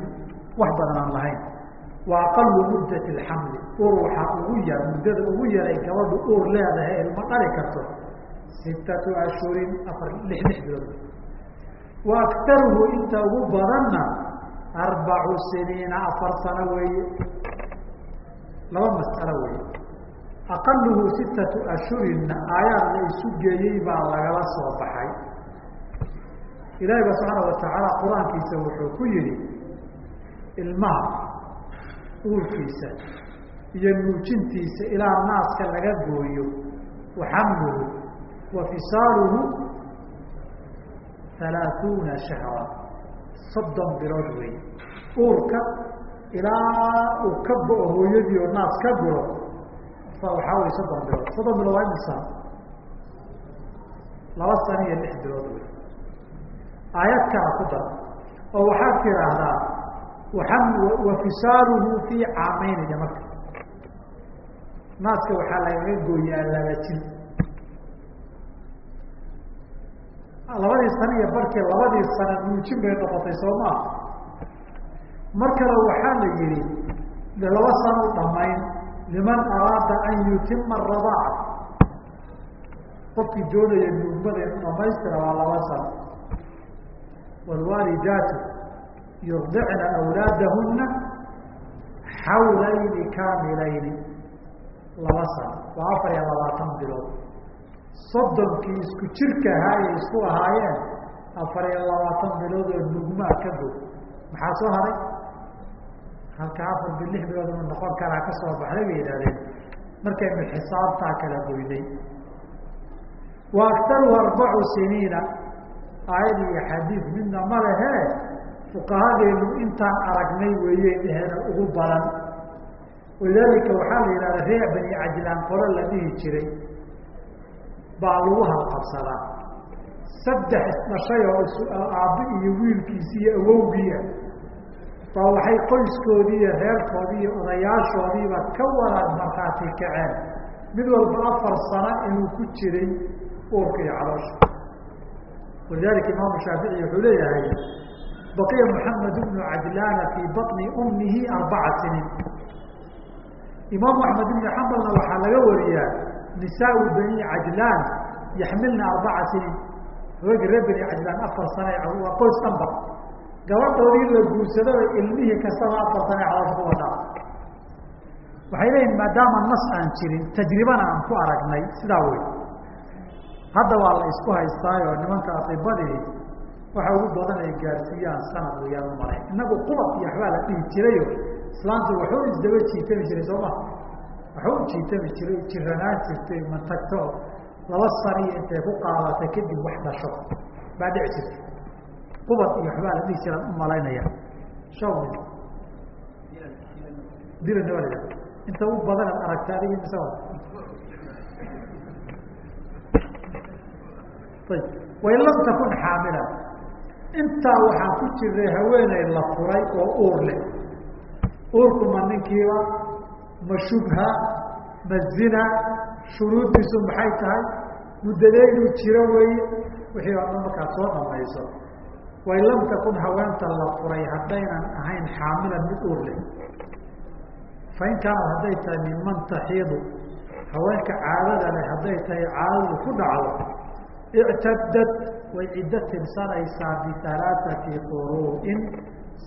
wax badan aan lahayn. Wa aqalu muddat alxamli uur waxaa ugu yar muddada ugu yaray gabadhu uur leedahay ilma dhali karto. Sittatu ashhurin afar lix lix bilood wa aktaruhu inta ugu badanna arbacu siniina afar sano weeye. Laba mas'alo weeye. Aqaluhu sittatu ashhurinna aayaad la isu geeyey baa lagala soo baxay. Ilaahi ba subxaana watacaala qur'aankiisa wuxuu ku yihi ilmaha uurkiisa iyo nuujintiisa ilaa naaska laga gooyo wa xamluhu wa fisaaluhu halaaثuuna shahra soddon bilood wey uurka ilaa uu ka go-o hooyadii oo naas ka guro waxaa wey soddon bilood. Soddon bilood waa imisa laba sano iyo lix bilood wey aayad ku dar oo waxaad tiraahdaa wa fisaaluhu fii caamaynaya marka. Naaska waxaa lagaga gooyaa laba jin labadii sano iyo barkii labadii sana nuujin bay noqotay soo maa mar kale waxaa la yihi laba sano dhamayn liman araada an yutima aradaaca qofkii doonaya nuugmada inu dhamaystira waa laba sano. Wاlwaalidaatu yurdicna awlaadahuna xawlayni kaamilayni. Laba sano. Waa afar iyo labaatan bilood soddonkii isku jirka ahaa ay isku ahaayeen afar iyo labaatan bilood oo nugmaa ka god maxaa soo haray? Halka afar bi lix bilood inu noqon karaa ka soo baxday bay yidhahdeen markaynu xisaabtaa kala goynay wa aktaruhu arbacu siniina. Aayad iyo xadiid midna ma lehe fuqahadeenu intaan aragnay weeyey dheheena ugu badan. Walidaalika waxaa la yidhahda reer bani cajlaan qolo la dhihi jiray baa lagu halqabsadaa. Saddex isdhashay oo is aabbi iyo wiilkiisi iyo awowgiia baa waxay qoyskoodii iyo reerkoodii iyo odayaashoodiiba ka wada markhaati kaceen. Mid walba afar sano inuu ku jiray uurka iyo caloosha. Walidalika imaamu shaafici wuxuu leeyahay baqiya maxamed bnu cajlaana fii baطni umihi arbaca siniin imaamu axmed ibni xambalna waxaa laga wariyaa nisaau bani cajlaan yaxmilna arbaca siniin haweenka reer bani cajlaan afar sane waa qoys dhanba. Gabadhoodii la guursadaba ilmihii kastaba afar sane caloosha ku wadaa waxay leeyihiin maadaama nas aan jirin tajribana aan ku aragnay sidaa wey hadda waa la isku haystaayoo nimanka atibadii waxa ugu badan ay gaarsiiyaan sanad wayaan umalay inagu qubad iyo waxbaa la dhihi jirayo. Islaanta waxuu isdaba jiitami jiray soo ma waxuu u jiitami jiray jiranaan jirtay matagto laba saniyo intay ku qaadatay kadib wax dhasho. Baa dhici jirtay. Qubad iyo waxbaa la dhihi jiraan u malaynaya. Shaw dilana waa la inta u badanaad aragta adigi mise wain lam takun xaamilan intaa waxaa ku jiray haweeney la furay oo uur leh. Uurku ma ninkiiba ma shubha ma zina shuruuddiisu maxay tahay? Muddadeynuu jiro weeye. Wixii oo dhan markaad soo dhamayso. Wain lam takun haweenta la furay haddaynan ahayn xaamilan mid uur leh. Fain kaanad hadday tahay minman taxiidu haweenka caadada leh hadday tahay caadadu ku dhacdo ictadad way ciddo tirsanaysaa bialaaثati quruu'in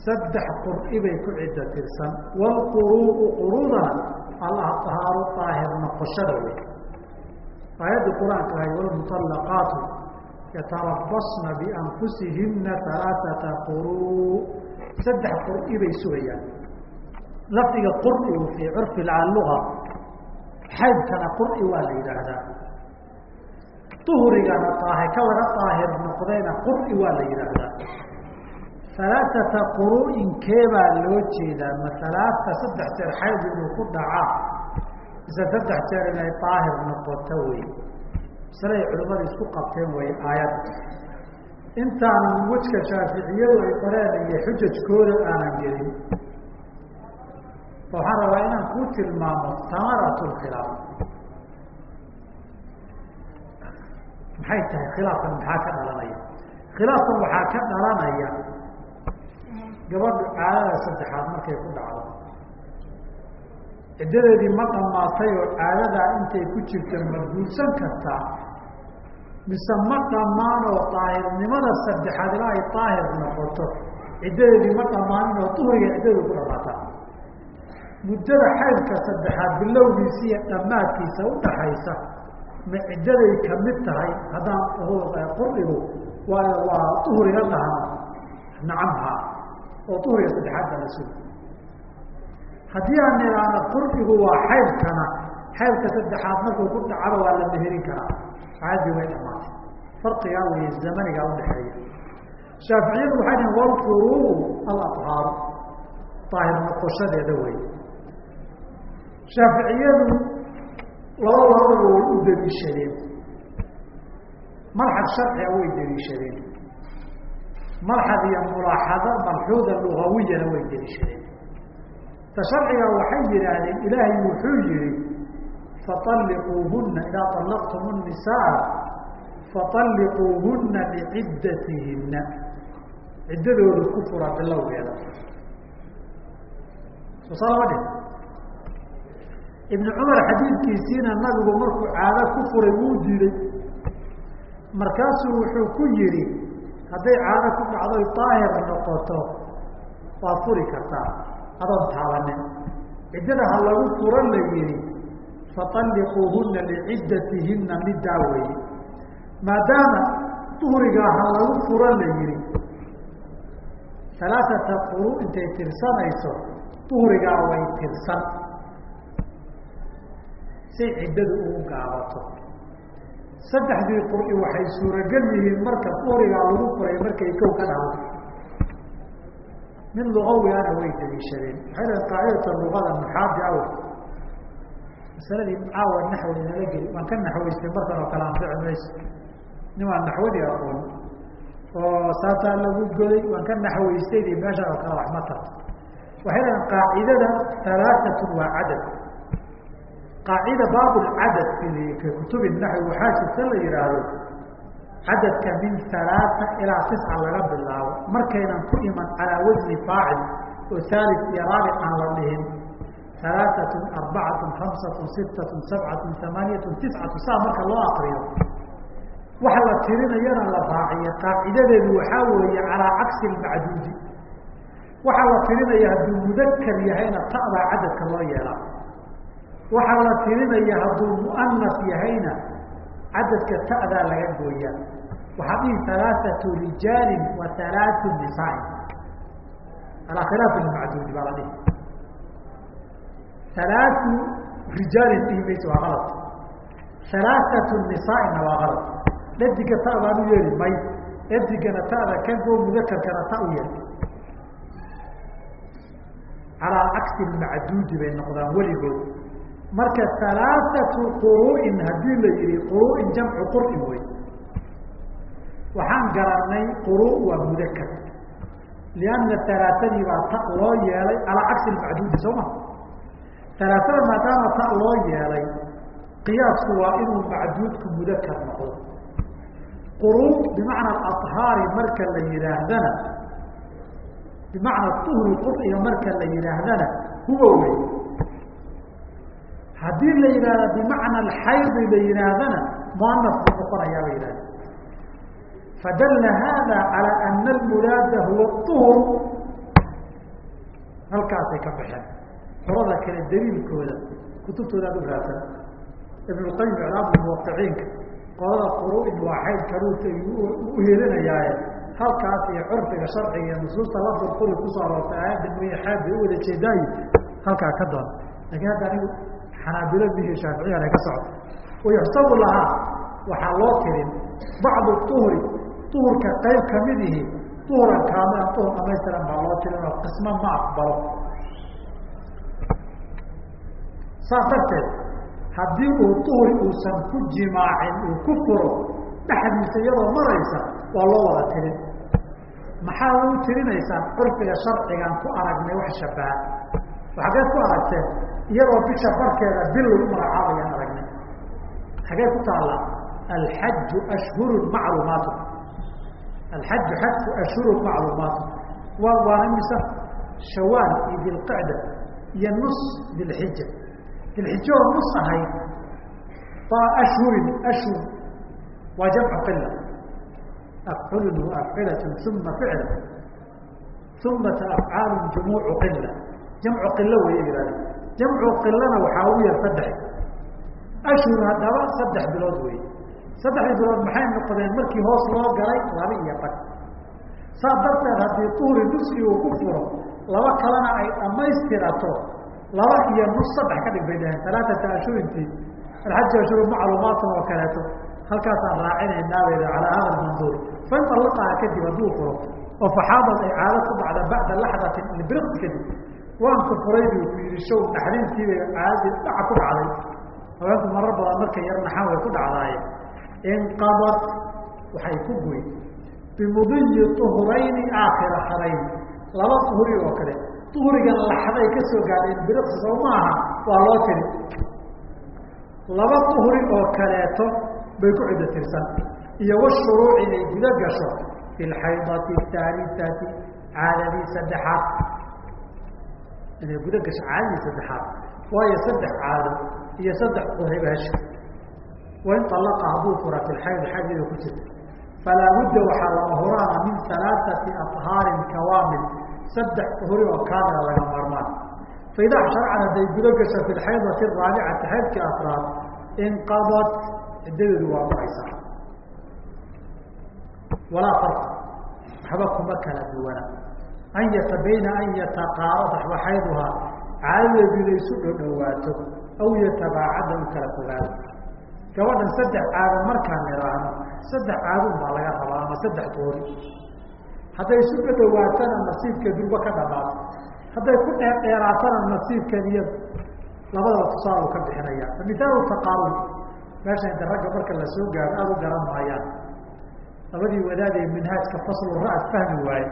saddex qur'i bay ku cidda tirsan waalquru'u qurudana alahaaru daahir noqoshada wey aayadda qur'aanka ahay waalmuطallaqaatu yatarabbasna bianfusihimna alaaata quru' saddex qur'i bay sugayaan. Lafdiga qur'igu fii curfi alluga xaydkana qur'i waa la yidhaahdaa. Duhrigana aah ka daahir noqdayna qur'i waa la yidhaahdaa alaaata quru'in keebaa loo jeedaa ma alaata saddex jeer xayd inuu ku dhacaa mise saddex jeer inay daahir noqoto wey? Masale ay culimmada isku qabteen way aayadda intaanan wejka shaaficiyadu ay qoreen iyo xujajkooda aanan gelin. Waxaan rabaa inaan kuu tilmaamo tamarat khilaaf. Maxay tahay khilaafkan maxaa ka dhalanaya? Khilaafkan waxaa ka dhalanaya gabadhu caadada saddexaad markay ku dhacdo. Ciddadeedii ma dhammaatay oo caadadaa intay ku jirta ma guursan kartaa? Mise ma dhammaan oo daahirnimada saddexaad ilaa ay daahir noqoto? Ciddadeedii ma dhammaanin oo duhriga ciddadu ku dhamaataa muddada xaydka saddexaad bilowgiisa iyo dhammaadkiisa udhaxaysa ma ciddaday ka mid tahay? Haddaan qurigu waa waa duhriga dhahno. Nacamha oo duhriga saddexaad baa la sugi haddii aan nidhaahno qurbigu waa xaydkana xaydka saddexaad markuu ku dhacaba waa la meherin karaa. Caadii way dhamaatay farqigaa weeye zamanigaa udhaxeeya shaaficiyadu waxay dhihin walfuruuqu alahaaru daahir noqoshadeeda wey shaaficiyadu laba labadaba way u daliishadeen malxad sharciga way daliishadeen malxad iyo mulaaxado malxuuda lugawiyana way delishadeen ta sharciga waxay yidhaahdeen ilaahay wuxuu yihi faaliquuhuna idaa alaqtum nisaa faaliquuhuna liciddatihinna ciddadooda ku fura bilowgeeda sosaalamadhe ibnu cumar xadiidkiisiina nabigu markuu caado ku furay wuu diiday. Markaasuu wuxuu ku yihi hadday caado ku dhacdoy daahir noqoto waa furi kartaa adoon taabanin ciddada ha lagu furo la yihi faطalliquuhuna liciddatihinna middaa weeye. Maadaama duhrigaa ha lagu furo la yihi alaaata quru intay tirsanayso duhrigaa way tirsan. Say ciddadu ugu gaabato saddexdii qur'i waxay suurogel yihiin marka duhrigaa lagu furay markay kow ka dhahdo mid lugawiana way daliishadeen. Waxay lehin qaacidata lugada nuxaadi aw. Masaladii caawa naxwi nala geli. Waan ka naxwaystay markan oo kale anfici mayso nin waan naxwadii aqoon oo saasaa lagu goday. Waan ka naxwaystayd meeshan oo kale wax ma tarto waxay lehin qaacidada alaaatun waa cadad qaacida baab lcadad fi kutubi naxwi waxaa jirta la yihaahdo cadadka min alaaa ilaa tisca laga bilaabo. Markaynan ku iman calaa wasni faacil oo haali iyo raabic aan la dhihin. Alaaatun arbacatun hamsatun sittatun sabcatun amaaniyatun tiscatu saa marka loo akriyo waxa la tirinayana la raaciyo qaacidadeedu waxaa weeye calaa cagsi macduudi. Waxaa la tirinaya hadduu mudakar yahayna ta'baa cadadka loo yeelaa waxaa la tirinaya hadduu muanas yahayna cadadka ta'daa laga gooyaa. Waxaa dhihi alaaatu rijaalin wa alaatu nisaain alaa khilaaf macduudi baa la dhihi. Alaatu rijaalin dhihi maysa waa alad alaaatu nisaainna waa alad dhadiga ta baan u yeeli may. Dhadigana ta'da ka goo mudakarkana ta u yeel calaa cagsi macduudi bay noqdaan weligood marka alaaatu quru'in haddii la yihi quru'in jamcu qur'in wey waxaan garanay quru waa mudakar. Lianna alaaadii baa ta loo yeelay calaa cagsi macduudi soo ma? Alaaada maadaama ta loo yeelay qiyaasku waa inuu macduudku mudakar noqdo. Quru bimacna ahaari marka la yidhaahdana bimacna uhri quriga marka la yidhaahdana huwa wey haddii la yidhahda bimacna alxaydi la yidhaahdana muanas buu noqonayaa ba yidhahda fadalla hada calى ana almuraada huwa uhur halkaasay ka baxeen. Qolada kale daliilkooda kutubtooda ad u raadsan. Ibn lqayim iclaam muwaqiciinka qolada quru'in waa xayd karuurta u helinayaaye halkaas iyo curfiga sharciga iyo nusuusta lafdul quri ku soo aroortay aayadda mooye xayd bay u wada jeedaayi halkaa ka doon laakiin hadda anigu xanaabilo bihi shaaficiyana ka socda. Wayuxsabu lahaa waxaa loo tirin bacdu uhri uhurka qayb ka mid ihi uhran kaamilan uhur dhamaystiran baa loo tirin oo qismo ma aqbalo. Saas darteed haddii uu uhri uusan ku jimaacin uu ku furo dhexdiisa iyadoo maraysa waa loo wada tirin maxaa u tirinaysaan curfiga sharcigaan ku aragnay wax shabaha waxageed ku aragteen iyadoo bisha barkeeda bil lagu magacaabayaan aragnay xagee ku taalla? Alxaju ashhuru macluumaat alxaju xajku ashhuru macluumaat wa waana mise shawaal iyo dilqacda iyo nus dilxija dilxija oo nus ahayd baa ashhurin ashhur. Waa jamcu qila afculun waafcilatun uma ficla umata afcaalu jumuucu qila jamcu qilo way yihahda jamcu qilana waxaa ugu yar saddex. Ashhur haddaba saddex bilood wey saddexdii bilood maxay noqdeen? Markii hoos loo galay laba iyo bad saas darteed haddii duhri nusi uu ku furo laba kalena ay dhammaystirato laba iyo nus saddex ka dhig bay dhaheen. Alaaata ashhurintii alxaju ashhuru macluumaatan oo kaleeto halkaasaan raacinaynaa bay calaa hada manduur fain allaqaha kadib hadduu furo oo faxaadad ay caado ku dhacda bacda laxdatin ilbiriqsi kadib waanku furay buu ku yihi show naxdintiibay caadadii dhaca ku dhacday. Haweenku marar badan marka yar naxan way ku dhacdaaye inqadat waxay ku goy bimudiyi uhurayni aakhira harayn laba uhuri oo kale. Uhurigan laxday ka soo gaadheen biriqsi soo maaha waa loo tiri. Laba uhuri oo kaleeto bay ku cido tirsan. Iyo washuruuc inay guda gasho. Fi lxaydati ahaalisati caadadii saddexaad inay guda gasho caadadii saddexaad waayo saddex caado iyo saddex uhriba hesha wain alaqa hadduu fura fi lxayd ku jirta falaa budda waxaa lama huraana min alaaati ahaarin kawaamil saddex uhri oo kaamila laga maarmaan. Faidaa sharcan hadday guda gasho fi lxaydati xaydkii afraad inqadat ciddadeedu waa go'aysaa walaa farqa waxba kuma kala duwana an yata bayna an yataqaarada waxayduhaa caadadeedu isu dhodhowaato aw yatabaacada u kala fogaado gabadhan saddex caado markaan nidhaahno saddex caadun baa laga rabaa ama saddex goori hadday isu dhodhowaatana nasiibka durba ka dhamaato hadday ku dheerdheeraatana nasiibkeed iyo labadaba tusaalu ka bixinaya mithaalu taqaarun meesha inta ragga marka la soo gaaro aada u garan maayaan labadii wadaad ee minhaajka faslu ra-s fahmi waaye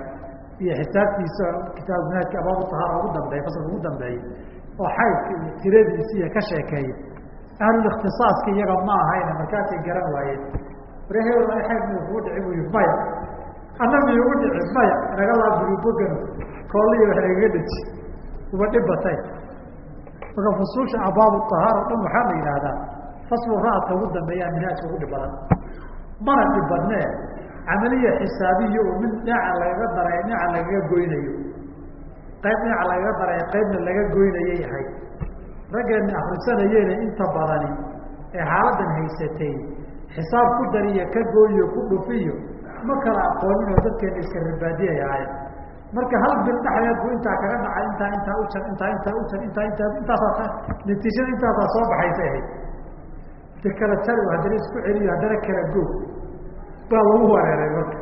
iyo xisaabtiisa kitaab minhaajka abaabu tahaara ugu dambeeya faslka ugu dambeeyey oo xaydka iyo tiradiisi iyo ka sheekeeyey ahlulikhtisaaska iyaga ma ahayna markaasay garan waayeen. Warehel xayd miyu kugu dhici buyi maya ana miyugu dhici maya naga laaburi bogan kooliyo wax nagaga dheji uba dhib batay marka fusuusha abaabu tahaara o dhan waxaa la yidhaahdaa faslu ra'adka ugu dambeeyaa minhaajka ugu dhib badan mana dhib badnee camaliya xisaabiya oo mid dhinaca lagaga daray dhinaca lagaga goynayo. Qayb dhinaca lagaga daray qaybna laga goynayay ahayd raggeena akrisanayeena inta badani ee xaaladan haysatay xisaab ku dariyo ka gooyo ku dhufiyo ma kala aqoonin oo dadkeena iska rabaadiyay marka hal bil dhexdeed buu intaa kaga dhacay intaa intaa u jar intaa intaa u jar intaa intaa intaasaa natiijada intaasaa soo baxaysa ahayd. De kala jari haddana isku celiyo haddana kala goog baa lagu wareeray marka.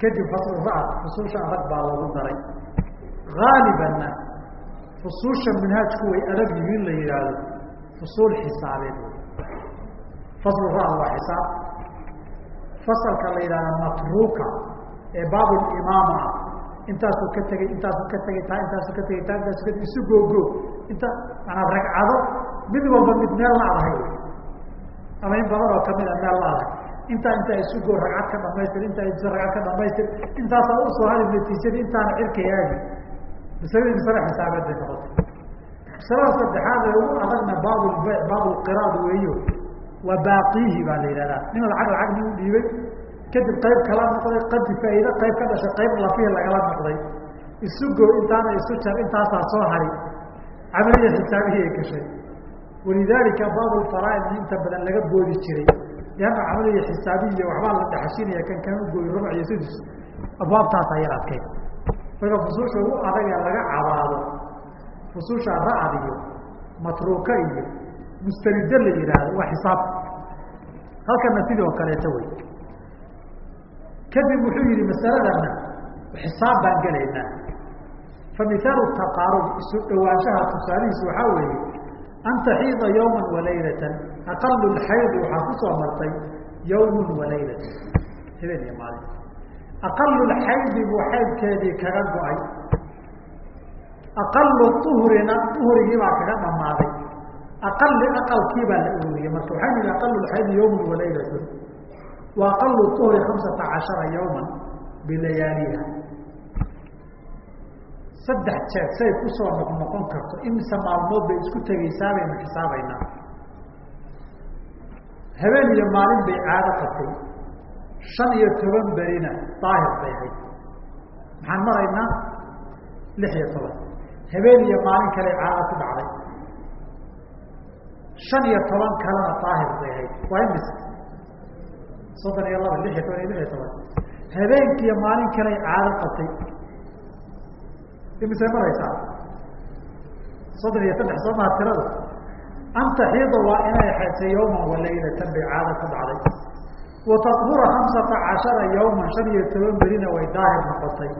Kadib faslu ra'ad fusuusha adag baa lagu daray. Haalibanna fusuusha minhaajku way adag yihiin la yidhaahdo fusuul xisaabeed. Faslu waa xisaab. Fasalka la yidhahda matruuka ee baabulimaama ah intaasuu ka tegey intaasuu ka tegey taa intaasuu ka tegey taa intaasu ka tegey isu googoo inta manaa ragcado mid walba mid meel la ama in badan oo kamida meel la intaa intaa isu goo ragcad ka dhamaystir intaa is ragcad ka dhamaystir intaasaa u soo hali natiijadii intaana cirka yaagi. Masaladii masale xisaabeed bay noqotay. Masalada saddexaad ee ugu adagna baabul baabulqiraad weeyo waa baaqiihi baa la yidhahdaa nin lacag lacag nin u dhiibay kadib qayb kala noqday qadi faa'iide qayb ka dhashay qayb lafihi lagala noqday. Isu goo intaana isu jar intaasaa soo hari. Camaliya xisaabihii ay gashay walidaalika baabulfaraaid inta badan laga boodi jiray lianna camaliya xisaabihiiy waxbaa la dhaxashinaya kan kan u gooyo rubac iyo sudus abwaabtaasaa yar adkay marka fusuusha ugu adag laga cabaado fusuusha ra'ad iyo matruuka iyo mustaride la yidhaahdo waa xisaab halkana sidoo kaleeto wey kadib wuxuu yihi masaladana xisaab baan gelaynaa fa mihaalu taqaarub isu dhawaanshaha tusaalihiisu waxaa weeye an taxiida yawma walaylatan aqalu lxaydi waxaa ku soo martay yawmun walaylatan habeen iyo maalin aqalu lxaydi buu xaydkeedii kaga go'ay aqalu uhrina uhrigii baa kaga dhamaaday aqali aqalkii baa la ururiyey marka waxaa yihi aqalu xaydi yawman walaylatun wa aqalu uhri hamsata cashara yawman bilayaaliha saddex jeer say ku soo noq noqon karto imise maalmood bay isku tegaysaa baynu xisaabaynaa. Habeen iyo maalin bay caado qabtay. Shan iyo toban berina daahir bay ahayd. Maxaan maraynaa? Lix iyo toban. Habeen iyo maalin kale caado ku dhacday. Shan iyo toban kalena daahir bay ahayd. Waa imise soddon iyo laba lix iyo toban iyo lix iyo toban. Habeenkiiyo maalin kale caado qabtay imise maraysaa soddon iyo saddex soo tirada anta xiida waa inay xaysay yawman walaylatan bay caado ku dhacday. Wa tathura hamsata cashara yawman shan iyo toban berina way daahir noqotay.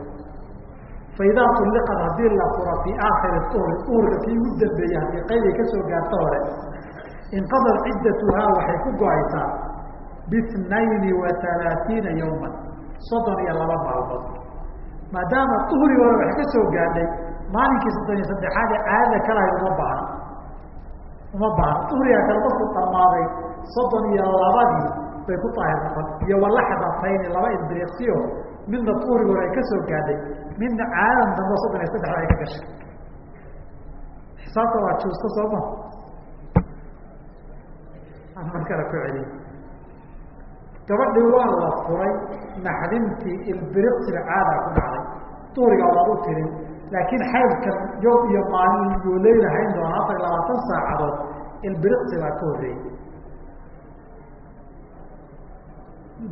Fa idaa tulliqad haddii la fura fii aakhiri uhri uhrka kii ugu dambeeya haddii qaybay ka gaarto hore inqadad ciddatuhaa waxay ku go'aysaa biitnayni wa halaatiina yawman soddon iyo laba maalmood maadaama uhriga hore wax ka soo gaadhay maalinkii soddon iyo saddexaad ee caadada kalahayd uma baahna uma baahna uhriga kale markuu dhammaaday soddon iyo labadii bay ku daahir noqon iyo walaxdatayni laba indiriiqsiyo midna uhriga hore ay ka soo gaadhay midna caadadan dambe soddon iyo saddexda ay ka gashay. Xisaabta waa juusta sooma aan mar kale ku celiy gabadhii waa la furay naxdintii ilbiriqsiga caadaa ku dhacday. Duhriga waad u tirin laakiin xaydkan yoom iyo maalin yoo leelahayn doona afar labaatan saacadood ilbiriqsi baa ka horreeyey.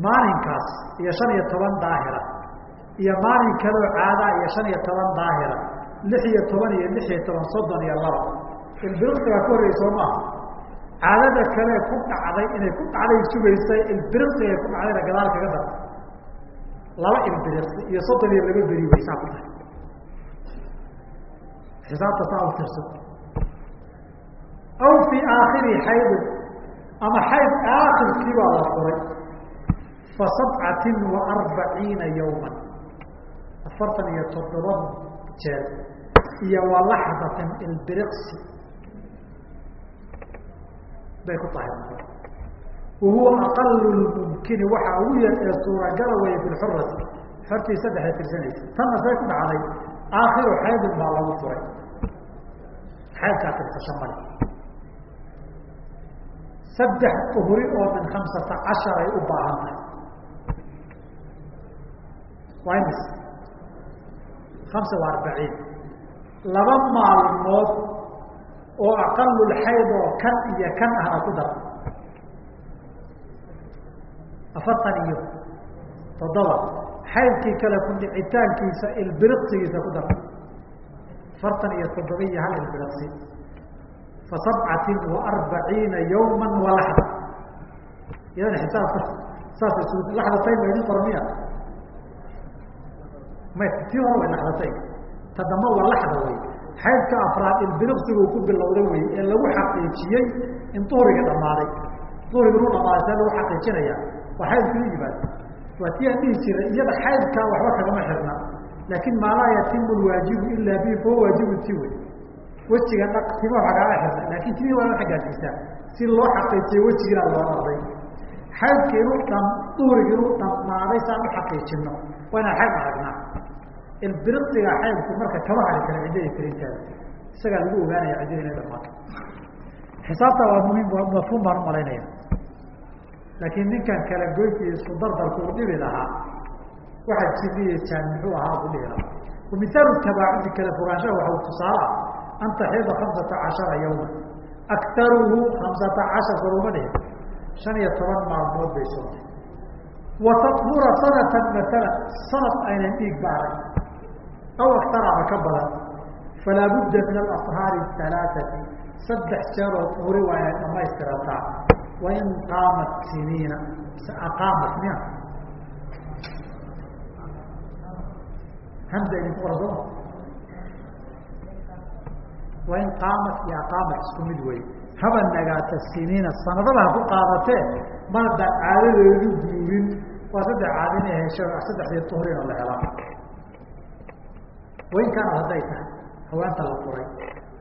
Maalinkaas iyo shan iyo toban daahira iyo maalin kaleo caadaa iyo shan iyo toban daahira lix iyo toban iyo lix iyo toban soddon iyo laba. Ilbiriqsi baa ka horreeyey soo maaha caadada kale ku dhacday inay ku dhacday sugaysay ilbiriqsi ay ku dhacdayna gadaal kaga dar laba ilbiriqsi iyo soddon iyo laba beri way saa ku tahay xisaabta saa u tirso aw fii aakhiri xaydin ama xayd aakhirkii baa la furay fa sabcatin wa arbaciina yawman afartan iyo toddoba jeer iyo walaxdatan ilbiriqsi bay ku tahay. Wahuwa aqalu lmumkini waxa ugu yar ee suuragala waya fi xortii saddexda tirsanaysa. Tanna say ku dhacday aakhiru xaydin baa lagu furay. Xaydkaa tirsasho male saddex uhri oo min khamsata cashar ay u baahan tahay. Waa imis hamsa wa arbaciin laba maalmood oo aqalulxayd oo kan iyo kan ahna ku dar. Afartan iyo toddoba. Xaydkii kale ku dhicitaankiisa ilbiriqsigiisa ku dar. Afartan iyo toddoba iyo hal ilbiriqsi. Fa sabcatin wa arbaciina yawma walaxda iyadana xisaabka saasa su laxdatayn ba idin qora miya. May tii hore way laxdatayn ta damba waa laxda wey xaydka afraad ilbiriqsigu ku bilowda wey ee lagu xaqiijiyey in duhriga dhammaaday. Duhriga inu dhamaaday see lagu xaqiijinaya. Waa xaydkii u yimaad waa tii aan jiray iyada xaydkaa waxba kagama xirna. Laakin maa laa yatimu lwaajibu ilaa bihi fahuwa waajibu ti wey wejiga dhaq tima kagama xirna. Laakin timii waa la gaadsiisaa si loo xaqiijiyo wejigiina loo dharday xaydka inuu dham duhriga inuu dhammaaday saan u xaqiijino waa inaan xayd aragnaa ilbiriqsiga xaydku marka kama hari kara ciddadii tirinteeda isagaa lagu ogaanaya ciddada inay dhamaato xisaabta waa muhiim mafhuum baan u malaynaya laakiin ninkan kala goyntii isku dardarku u dhibi lahaa waxaa jiriyeysaan muxuu ahaa ku dhihi lahaa. Wamihaalu tabaacudi kala fogaanshaha waxa tusaale ah an taxiida khamsata cashara yawma aktaruhu khamsata cashar koruma dhihin. Shan iyo toban maalmood bay soontay wa sanatan masalan sanad aynan dhiig baaray aw aktaraaba ka badan. Falaa budda min alashaari alaaati saddex jeeroo uri waa inay dhamaystirataa wain qaamat siniina. Aqaamat miya? Hamda idinku qora wain qaamat iyo aqaamat isku mid wey haba nagaata siniina sanadada ha ku qaadatee maadaan caadadeedu guurin. Waa saddex caada inay hesho saddexdii tuhrin oo la helaa wain kaanad hadday tahay haweenta la furay.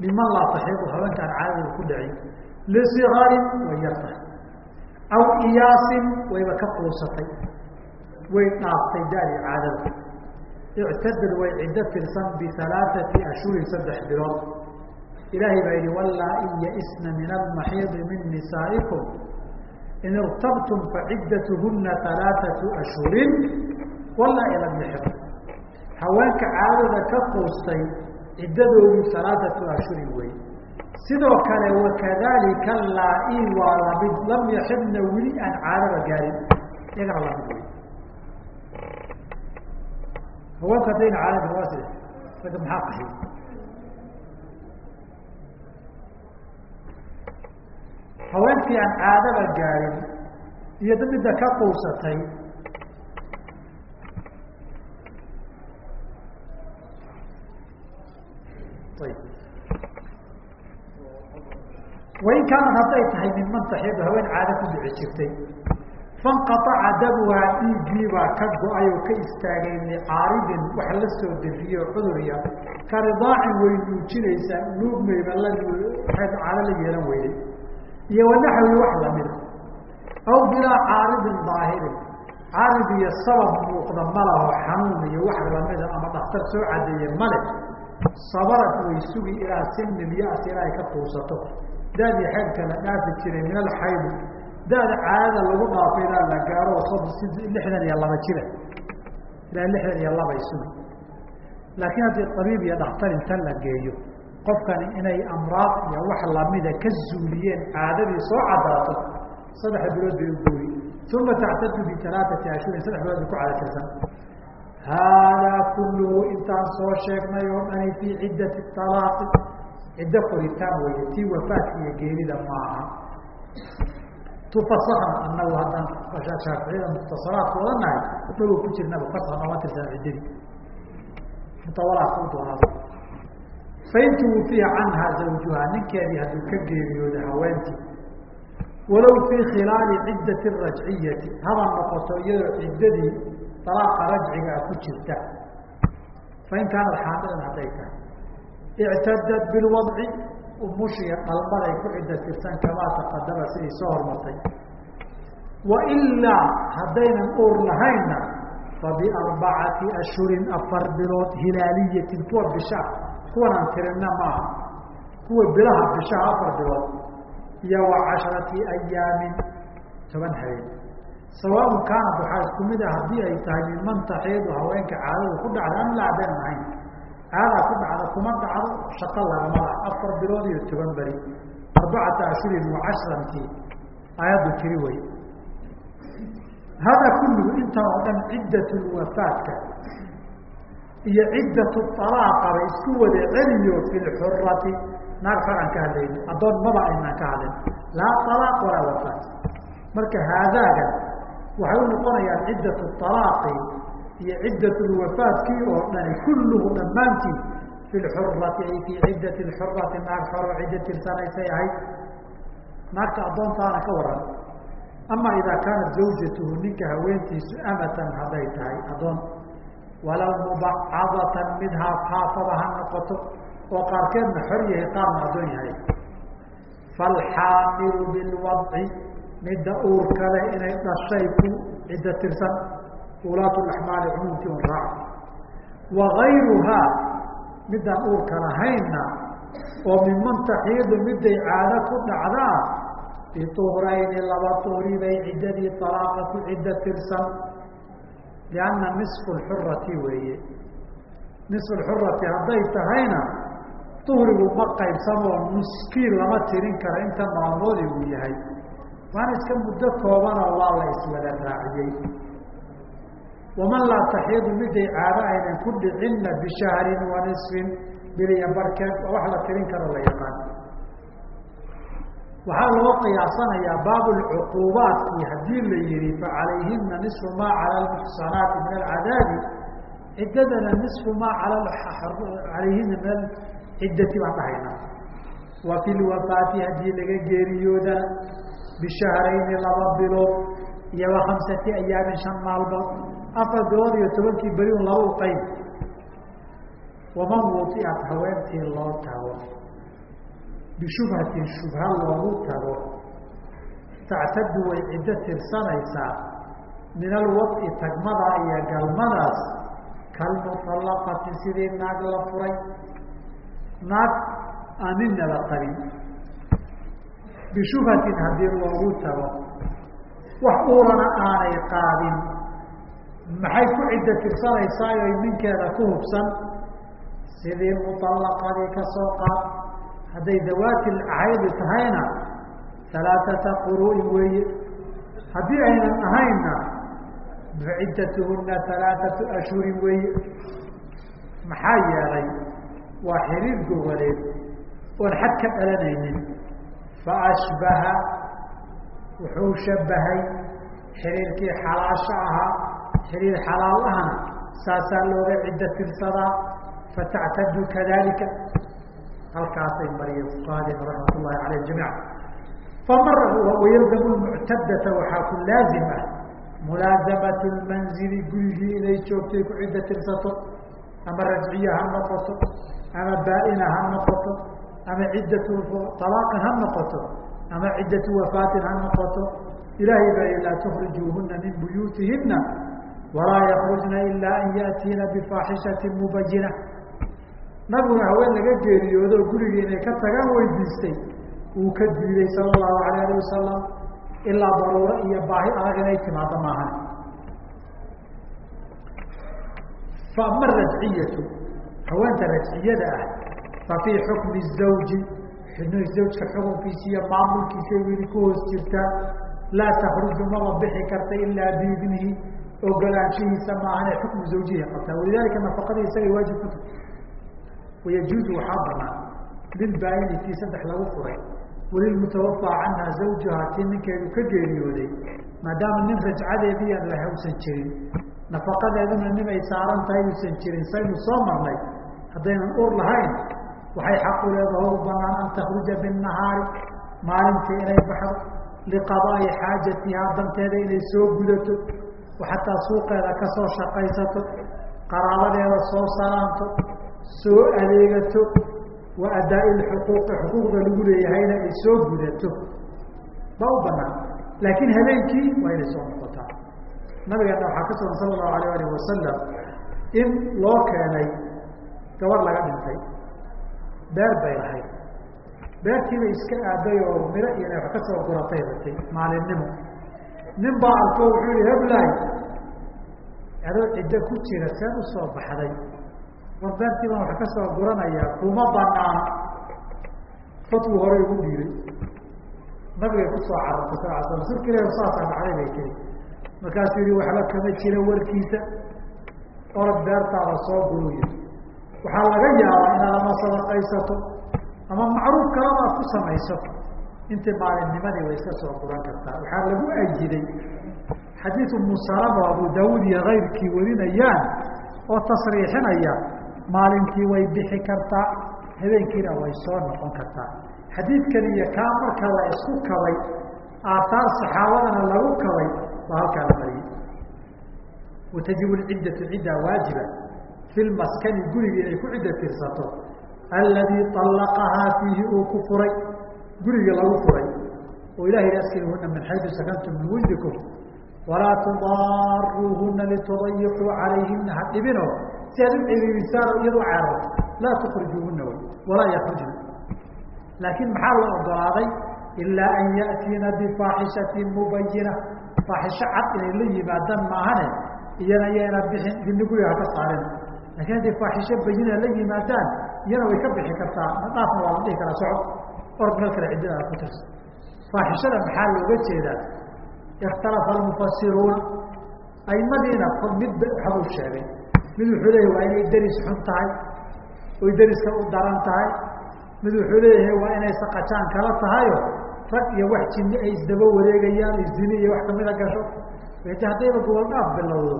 Liman laa taxiidu haweenkaan caadada ku dhacin lisikarin way yar tahay. Aw iyaasin wayba ka quusatay. Way dhaaftay daadii caadada. Ictadad way ciddo tirsan bialaaثati ashhurin saddex bilood. Ilaahay baa yihi wallaa-in yaisna min almaxiidi min nisaa'ikum. In irtabtum faciddatuhuna alaaثatu ashhurin wallaa-i lam yaxid haweenka caadada ka quustay ciddadoodu alaaثatu ashhurin wey sidoo kale wakadalika laa-i waa la mid lam yaxidna weli aan caadada gaarin. Iyagana la mid wey haweenku haddayna caadada waa side maxaa qaxiy haweenkii aan caadaba gaarin iyo midda ka quusatay ayb wain kaanad hadday tahay minman taxiidu haween caado ku dhici jirtay fanqaaca dabuhaa dhiiggiibaa ka go'ay oo ka istaagay licaaridin wax la soo deriyo cudurya ka ridaacin way nuujinaysaa nuugmayba la caado la yeelan weyday iyo wanaxwi wax lamida aw bilaa caaridin daahirin caarid iyo sabab muuqda malaho xanuun iyo wax lamida ama dhakhtar soo cadeeye male sabarad way sugi ilaa sinil ya-s ilaa ay ka quusato daadii xeydka la dhaafi jiray min alxaydi da-da caadada lagu dhaafo ilaa la gaaro lixdan iyo laba jira. Ilaa lixdan iyo labay sugi laakiin haddii abiib iyo dhakhtar inta la geeyo qofkani inay amraad iyo wax lamida ka zuuliyeen caadadii soo cadaato saddexa bilood bay u guuri. Uma tactadu bialaaati ashhurin saddex bilood bay ku cadatirsan haadaa kulluhu intaan soo sheegnay oo dhani fii ciddati alaaqi ciddo qoritaan weye tii wafaadka iyo geerida maaha tufasakna anagu haddaan shaaficiyada mukhtasaraadka odanahay dhago ku jirnaba faska nooma tirsan ciddadii mutawalaadka fain tuwufiya canha zawjuha ninkeedii hadduu ka geeriyooda haweentii walow fii khilaali ciddati rajciyati haba noqoto iyadoo ciddadii dalaaqa rajcigaa ku jirta. Fain kaanad xaamilan hadday tahay. Ictadad bilwadci umushiya dhalmaday ku cidda tirsan kamaa taqadama siday soo hormartay wailaa haddaynan uur lahaynna fabiarbacati ashhurin afar bilood hilaaliyatin kuwa bishaa kuwanaan tirinna maaha. Kuwa bilaha bishaha afar bilood. Iyo wa casharati ayaamin toban habeen sawaaun kaanad waxaa isku mid a haddii ay tahay minman taxiidu haweenka caadadu ku dhacda am laa haddaynan ahayn. Caadaa ku dhacda kuma dhacdo shaqo lagama laha. Afar bilood iyo toban beri. Arbacata ashhurin wa cashrantii aayaddu tiri wey hada kulluhu intan oo dhan ciddat wafaadka iyo ciddatu alaaqaba isku wada celiyo fi lxurati naag xoraan ka hadlayni addoon maba aynaan ka hadlin laa alaaq walaa wafaat marka haadaagan waxay u noqonayaan ciddatu alaaqi iyo ciddat lwafaadkii oo dhani kulluhu dhammaantii fi lxurati ay fii ciddati lxurati naag xoro ciddo tirsanaysay ahayd. Naagta addoontaana ka waran ama idaa kaanat zawjatuhu ninka haweentiisu amatan hadday tahay addoon walow mubacadatan mid haafhaafaba ha noqoto oo qaarkeedna xor yahay qaarna addoon yahay falxaamilu bilwadci midda uurka leh inay dhashay ku ciddo tirsan ulaatu laxmaali cumuumkii un raac. Wa gayruhaa middaan uurka lahaynna oo miman taxiidu miday caado ku dhacdaa bituhrayni laba tuhri bay ciddadii alaaqa ku ciddo tirsan. Lianna nisfu lxurati weeye. Nisfu lxurati hadday tahayna tuhrigu ma qaybsamoo nuskiil lama tirin karo inta maalmoodi uu yahay waana iska muddo koobanoo waa la iswada raaciyey. Waman laa taxiidu miday caado aynan ku dhicinna bishahrin wa nisfin biliya barkeed waa wax la tirin karo la yaqaan. Waxaa loo qiyaasanayaa baab lcuquubaatki haddii la yihi facalayhina nisfu maa cala lmuxsanaati min alcadaabi ciddadana nisfu maa alayhina min ciddati baan dhahaynaa. Wa fi lwafaati haddii laga geeriyoodana bishahrayni laba bilood iyo wa khamsati ayaamin shan maalmood afar bilood iyo tobankii beri un laba u qayb waman wudiat haweentii loo tago bishubhatin shubha loogu tago tactadu way ciddo tirsanaysaa min alwad'i tagmada iyo galmadaas kalmuطallaqati sidii naag la furay naag aan la qabin bishubhatin haddii loogu tago wax uurana aanay qaadin maxay ku ciddo tirsanaysaa oy ninkeeda ku hubsan sidii muطallaqadii ka soo qaad hadday dawaati ahaydi tahayna alaaثata quru'in weeye haddii aynan ahaynna ciddatuhuna alaaثatu ashhurin weeye maxaa yeelay waa xiriir goboleed oon xad ka dhalanaynin faashbaha wuxuu shabahay xiriirkii xalaasho ahaa xiriir xalaal ahna saasaa looga ciddo tirsadaa fatactadu kadalika halkaasay mariyeen fuqahadina raxmat ullahi aleyh jamiica famar wayalzamu muctadata waxaa ku laazim ah mulaazamat lmanzili gurigii inay joogtay ku ciddo tirsato ama rajciya noqoto ama baa-ina ha noqoto ama ciddatu alaaqin ha noqoto ama ciddatu wafaatin ha noqoto ilaahay baa laa tukrijuuhuna min buyuutihina walaa yakrujna ilaa an yaatiina bifaaxishati mubayina nabiguna haween laga geeriyoodo gurigii inay ka tagaan weydiistay uu ka diiday sala allahu alayh alih wasalam ilaa daruuro iyo baahi adag inay timaado maahan fa ama rajciyatu haweenta rajciyada ah fa fii xukmi zawji zawjka xukunkiisa iyo maamulkiisay weli ku hoos jirtaa laa takruju maba bixi karta ilaa biidnihi ogolaanshihiisa maahane xukmu zawjihi qabtaa walidalika nafaqadii isagay waajib ku tahay wayajuuzu waxaa banaan lilbaaini tii saddex lagu furay walilmutawafaa canha zawjuhaa tii ninkeedu ka geeriyooday maadaama nin rajcadeediian la hawsan jirin nafaqadeeduna nin ay saaran tahay uusan jirin saynu soo marnay haddaynan ur lahayn waxay xaqu leedaho u banaan an takruja binnahaari maalintii inay baxdo liqadaa'i xaajatihaa danteeda inay soo gudato xataa suuqeeda ka soo shaqaysato qaraabadeeda soo salaanto soo adeegato wa adaa-i lxuquuqi xuquuqda lagu leeyahayna ay soo gudato. Baa u banaan laakiin habeenkii waa inay soo noqotaa. Nabigeena waxaa ka sugan sala allahu alayh alih wasalam in loo keenay gabar laga dhintay beer bay lahayd. Beertiibay iska aaday oo miro iyo wax ka soo guratay ratay maalinimo. Nin baa arko wuxuu yihi heblaay adoo ciddo ku jira seen u soo baxday. War beertii baan wax ka soo guranayaa kuma banaana fatwu hore igu dhiiray nabigay ku soo carartay sal sl rasuulka ilah saasaa dhacday bay tiri. Markaasuu yihi waxba kama jira warkiisa. Orod beertaada soo guruya waxaa laga yaabaa inaad ama sadaqaysato ama macruuf kalaba ku samayso intii maalinnimadii way iska soo guran kartaa. Waxaa lagu ajiday xadiid umu salama abu daawuud iyo kayrkii warinayaan oo tasriixinaya maalintii way bixi kartaa habeenkiina way soo noqon kartaa. Xadiidkan iyo kaa marka la isku kabay aataar saxaabadana lagu kabay baa halkaa la mariyey watajibu lciddatu ciddaa waajiba fi lmaskani gurigii inay ku cidda tirsato alladii allaqahaa fiihi uu ku furay. Gurigii lagu furay. Oo ilaha yhi askinuhuna min xaydu sakantum min wujdikum walaa tudaaruuhuna litudayiquu calayhina ha dhibino. Si aad u ciriirisaan oo iyadu ceerarto laa tukrijuuhuna wy walaa yakrujna laakiin maxaa la ogolaaday? Ilaa an ya'tiina bifaaxishatin mubayina faaxisho cad inay la yimaadaan maahane iyana yayna bixin dibna guriga haka saarin laakiin hadday faaxisho bayina la yimaadaan iyana way ka bixi kartaa madhaafna waa la dhihi karaa soco orod meel kale ciddada ku tirsa faaxishada maxaa looga jeedaa ikhtalafa almufasiruuna aimadiina mid waxbuu sheegay mid wuxuu leeyahy waa inay deris xun tahay oy deriska u daran tahay mid wuxuu leeyahay waa inay saqajaan kala tahayo rag iyo wax jinni ay isdaba wareegayaan zini iyo wax kamida gasho t haddayba gobol dhaaf bilowdo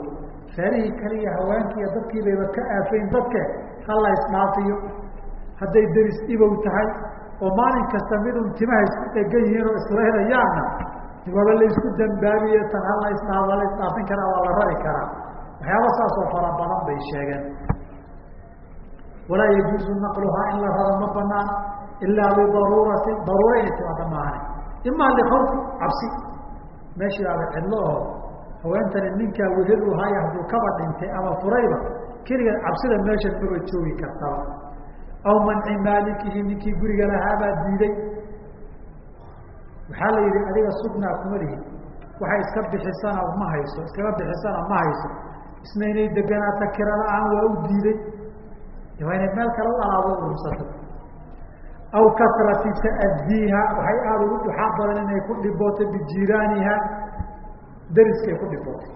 reerihii kale iyo hawaankii iyo dadkii bayba ka aafayn dadke hala isdhaafiyo hadday deris dhibow tahay oo maalin kasta midun timaha isku dhegan yihiin oo islaynayaanna waba la isku dambaabiye tan hala isdhaa waa la isdhaafin karaa waa la rari karaa. Waxyaaba saas oo fara badan bay sheegeen. Walaa yajuuzu naqluhaa in la raro ma banaan ilaa lidaruurati daruura inay timaada maahane imaa likawfi cabsi. Meeshii baaba cidlo oo haweentani ninkaa wehel u haya hadduu kaba dhintay ama furayba keligeed cabsida meeshan maba joogi kartaba. Aw manci maalikihi ninkii guriga lahaabaa diiday. Waxaa la yihi adiga sugnaa kuma lihi. Waxay iska bixisana ma hayso iskaga bixisana ma hayso. Isna inay deganaata kira la'aan waa u diiday. Waa inay meel kale u alaabo urursato aw kasrati ta'diiha waxay aada ugu waxaa badan inay ku dhibootay bijiiraaniha deriskay ku dhibootay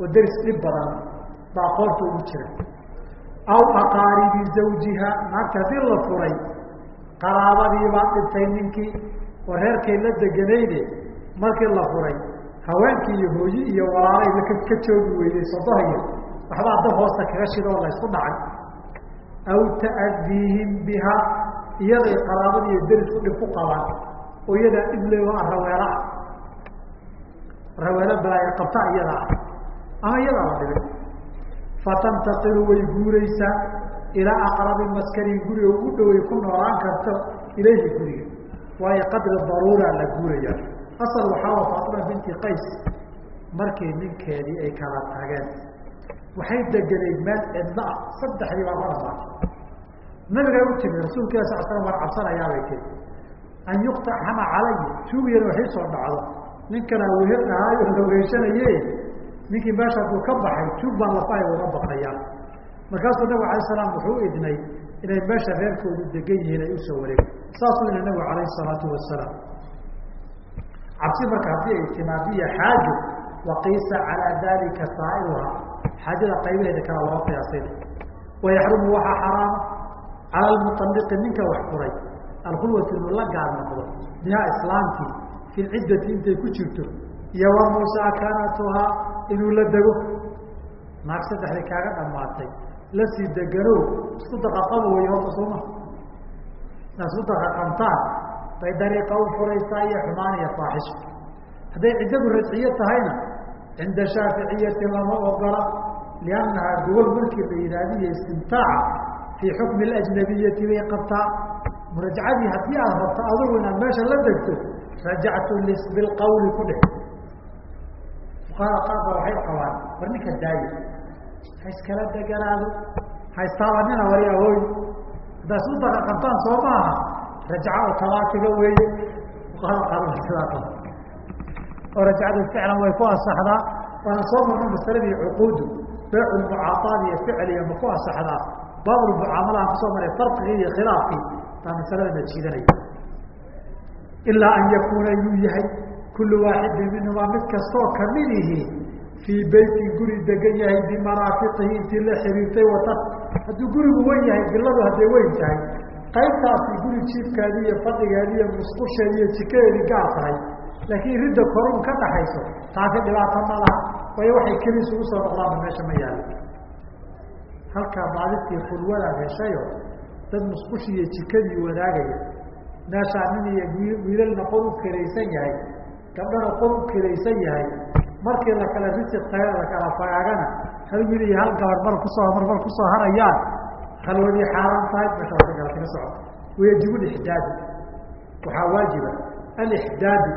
oo deris dhib badan baa qoorta ugu jira. Aw aqaaribi zawjiha naagta haddii la furay qaraabadii baa dhibtay ninkii oo reerkay la deganayde markii la furay haweenkii iyo hooyi iyo walaalay ka joogi weyday sodohaya waxbaa dab hoosta kaga shida oo la ysku dhacay. Aw ta'diihim biha iyaday qaraabada iyo derisku dhib ku qabaan oo iyadaa dhible raweela ah raweelo balaayo qabta iyada ah. Ama iyadaa la dhibay fatantaqilu way guuraysaa ilaa aqrabi maskanin guriga ugu dhoway ku noolaan karto ilayhi guriga. Waayo qadri daruura la guuraya asal waxaa faatima binti qays markii ninkeedii ay kala tageen. Waxay degenayd meel cidlo ah saddexdii baa ma dhamaatay u timi rasuulka ilah sal slam waan cabsanayaabay tiri an yuqtaxama calaya tuugiyana waxay soo dhacdo ninkanaa wehel ahaayo la weheshanaye ninkii meesha hadduu ka baxay tuug baan lafahay uga baqayaa. Markaasuu nabig alay salaam wuxuu idnay inay meesha reerkoodu degan yihiin ay u soo wareegen saasuu ina nabigu alayh salaatu wasalaam cabsi marka haddii ay timaadiya xaajo waqiisa calaa dalika saairuha xaajada qaybaheeda kala loo qiyaasay. Wayaxrumu waxaa xaraama cala lmualiqi ninka wax furay alkhulwatu inuu la gaar noqdo bihaa islaamkii fi lciddati intay ku jirto. Iyo wa musaakanatuhaa inuu la dego. Naag saddexdii kaaga dhamaatay la sii deganow isku daqaqaba wey horta sooma inaad isku daqaqantaan bay dariiqa u furaysaa iyo xumaan iyo faaxisho hadday ciddadu rajciyo tahayna cinda shaaficiyati lama ogola liannahaa gobol markii la yidhaahdiyo istimtaaca fii xukmi alajnabiyati bay qabtaa. Murajacadii haddii aad rabto adigu inaad meesha la degto rajactu bilqawli ku dheh fuqaraa qaar ba waxay qabaan war ninka daayo ha iskala deganaado ha istaabanina wari ahooy haddaa isku daqaqantaan soo maaha rajca otomaatiga weeye fuqaraa qaar waa sidaa qaba oo rajcadu ficlan way ku asaxdaa waana soo marno masaladii cuquudu beecu mucaaaad iyo ficliya ma ku asaxdaa baabulmucaamalaha ku soo maray farqigii iyo khilaafkii baa masalada na jiidanaya ilaa an yakuuna yuu yahay kullu waaxidin minhumaa mid kastoo ka mid ihi fii beytin guri degan yahay bimaraafiqihi intii la xiriirtay wata hadduu gurigu wen yahay biladu hadday weyn tahay qaybtaasi guri jiifkaadii iyo fadhigeedii iyo musqusheedi iyo jikadeedii gaar tahay laakiin ridda korun ka dhaxayso taasi dhibaato ma laha waayo waxay keli isugu soo noqdaanba meesha ma yaalo halkaa maalintii khulwadaad heshayo dad musqushi iyo jikadii wadaagaya meeshaa nin iyo wiilalna qol u kiraysan yahay. Gabdhana qol u kiraysan yahay. Markii la kala risiq taga la kala fagaagana hal hal gabar mar ku soo mar mar ku soo harayaan. Halwadii xaaraan tahay meesha kala kaga socoto wayajibu lixdaadu waxaa waajiba. Alixdaadu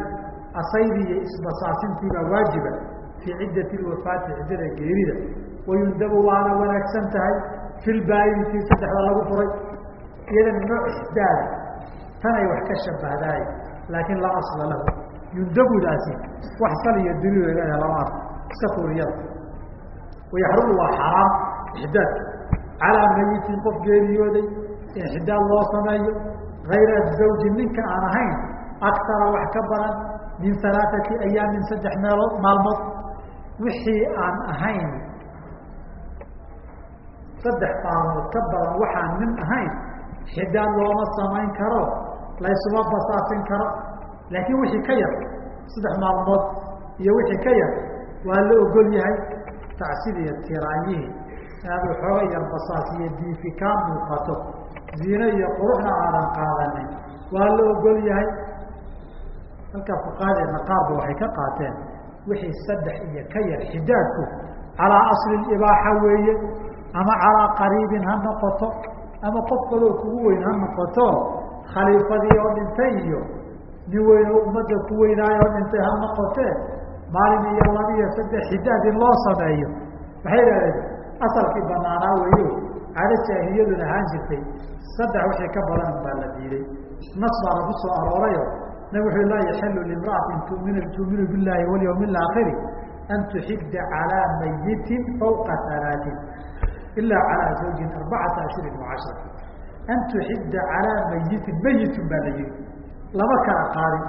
asaydii iyo isbasaasintiibaa waajiba. Fii ciddati lwafaati ciddada geerida. Wayundabu waana wanaagsan tahay. Fi lbaayintii saddexda lagu furay. Iyadana nooc ixdaada tanay wax ka shabahdaaye laakiin laa asla lahu. Yundabudaasi wax sal iyo daliil leedahay lama arko iska tuuriyada wayaxrumu waa xaraam ixdaad. Calaa mayitin qof geeriyooday in loo sameeyo. Hayra zawji ninka aan ahayn aktara wax ka badan min alaaati ayaamin saddex meelood maalmood. Wixii aan ahayn saddex maalmood ka badan waxaan nin ahayn xidaad looma samayn karo laysuma basaasin karo. Laakiin wixii ka yar saddex maalmood iyo wixii ka yar waa la ogol yahay tacsid iyo tiraanyihii inaad waxooga yar basaas diifi kaa muuqato ziine iyo quruxna aadan qaadanin waa la ogol yahay. Halkaa fuqahadeedna qaarba waxay ka qaateen wixii saddex iyo ka yar xidaadku calaa asli ibaaxa weeye ama calaa qariibin ha noqoto ama qof kaloo kugu weyn ha noqoto khaliifadii oo dhintay iyo nin weyn oo ummadda ku weynaayo oo dhintay ha noqotee maalin iyo laba iyo saddex xidaad in loo sameeyo. Waxay idhahdeen asalkii banaanaa weeyo caado jaahiliyadun ahaan jirtay saddex wixii ka badan baa la diiday nas baana ku soo aroorayo nabig wuxuu laa yaxilu limra'atin tuminu tuuminu billahi walyawmi alaakhiri an tuxidda calaa mayitin fawqa halaatin ilaa calaa zawjin arbacata ashhurin wacashra an tuxidda calaa mayitin mayitun baa la yihi lama kala qaadin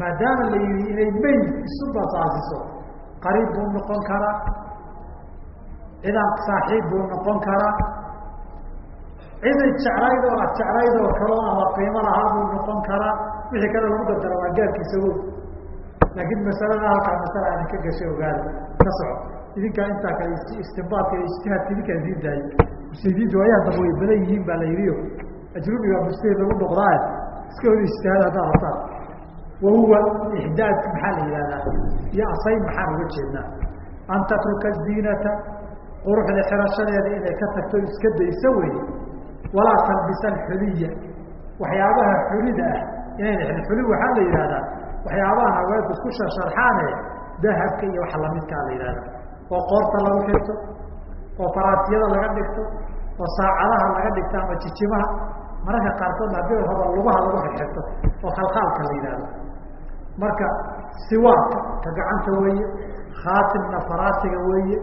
maadaama la yihi inay meyit isu basaasiso qariib buu noqon karaa cidan saaxiib buu noqon karaa ciday jeclayd oo ad jeclayd oo kaloo ama qiimo lahaa buu noqon karaa wixii kale lagu dardara waa gaarkiisa wo laakiin masalada halkaa masala idinka gashay ogaada ka soco idinkaa intaa kale istinbaadka iyo ijtihaadka idinkaa idiin daayay mujtahidiintu waayaha daba way badan yihiin baa la yihiyo ajrubiga mujtahid lagu noqdaa iska hor ijtihaad haddaa rabtaan wahuwa ixdaadka maxaa la yihahdaa iyo asay maxaan uga jeednaa? An tatruka ziinata quruxda xirashadeeda inay ka tagto iska dayso wey walaa talbisa alxuliya. Waxyaabaha xulida ah inayna xuli waxaa la yihahdaa waxyaabahan haweenku isku sharsharxaane dahabka iyo wax lamidkaa la yihahda oo qoorta lagu xirto oo faraatiyada laga dhigto oo saacadaha laga dhigto ama jijimaha mararka qaarkoodna haddii raba lugaha lagu xirxirto oo khalkhaalka la yihahdo marka siwaarka ka gacanta weeye khaatimna faraasiga weeye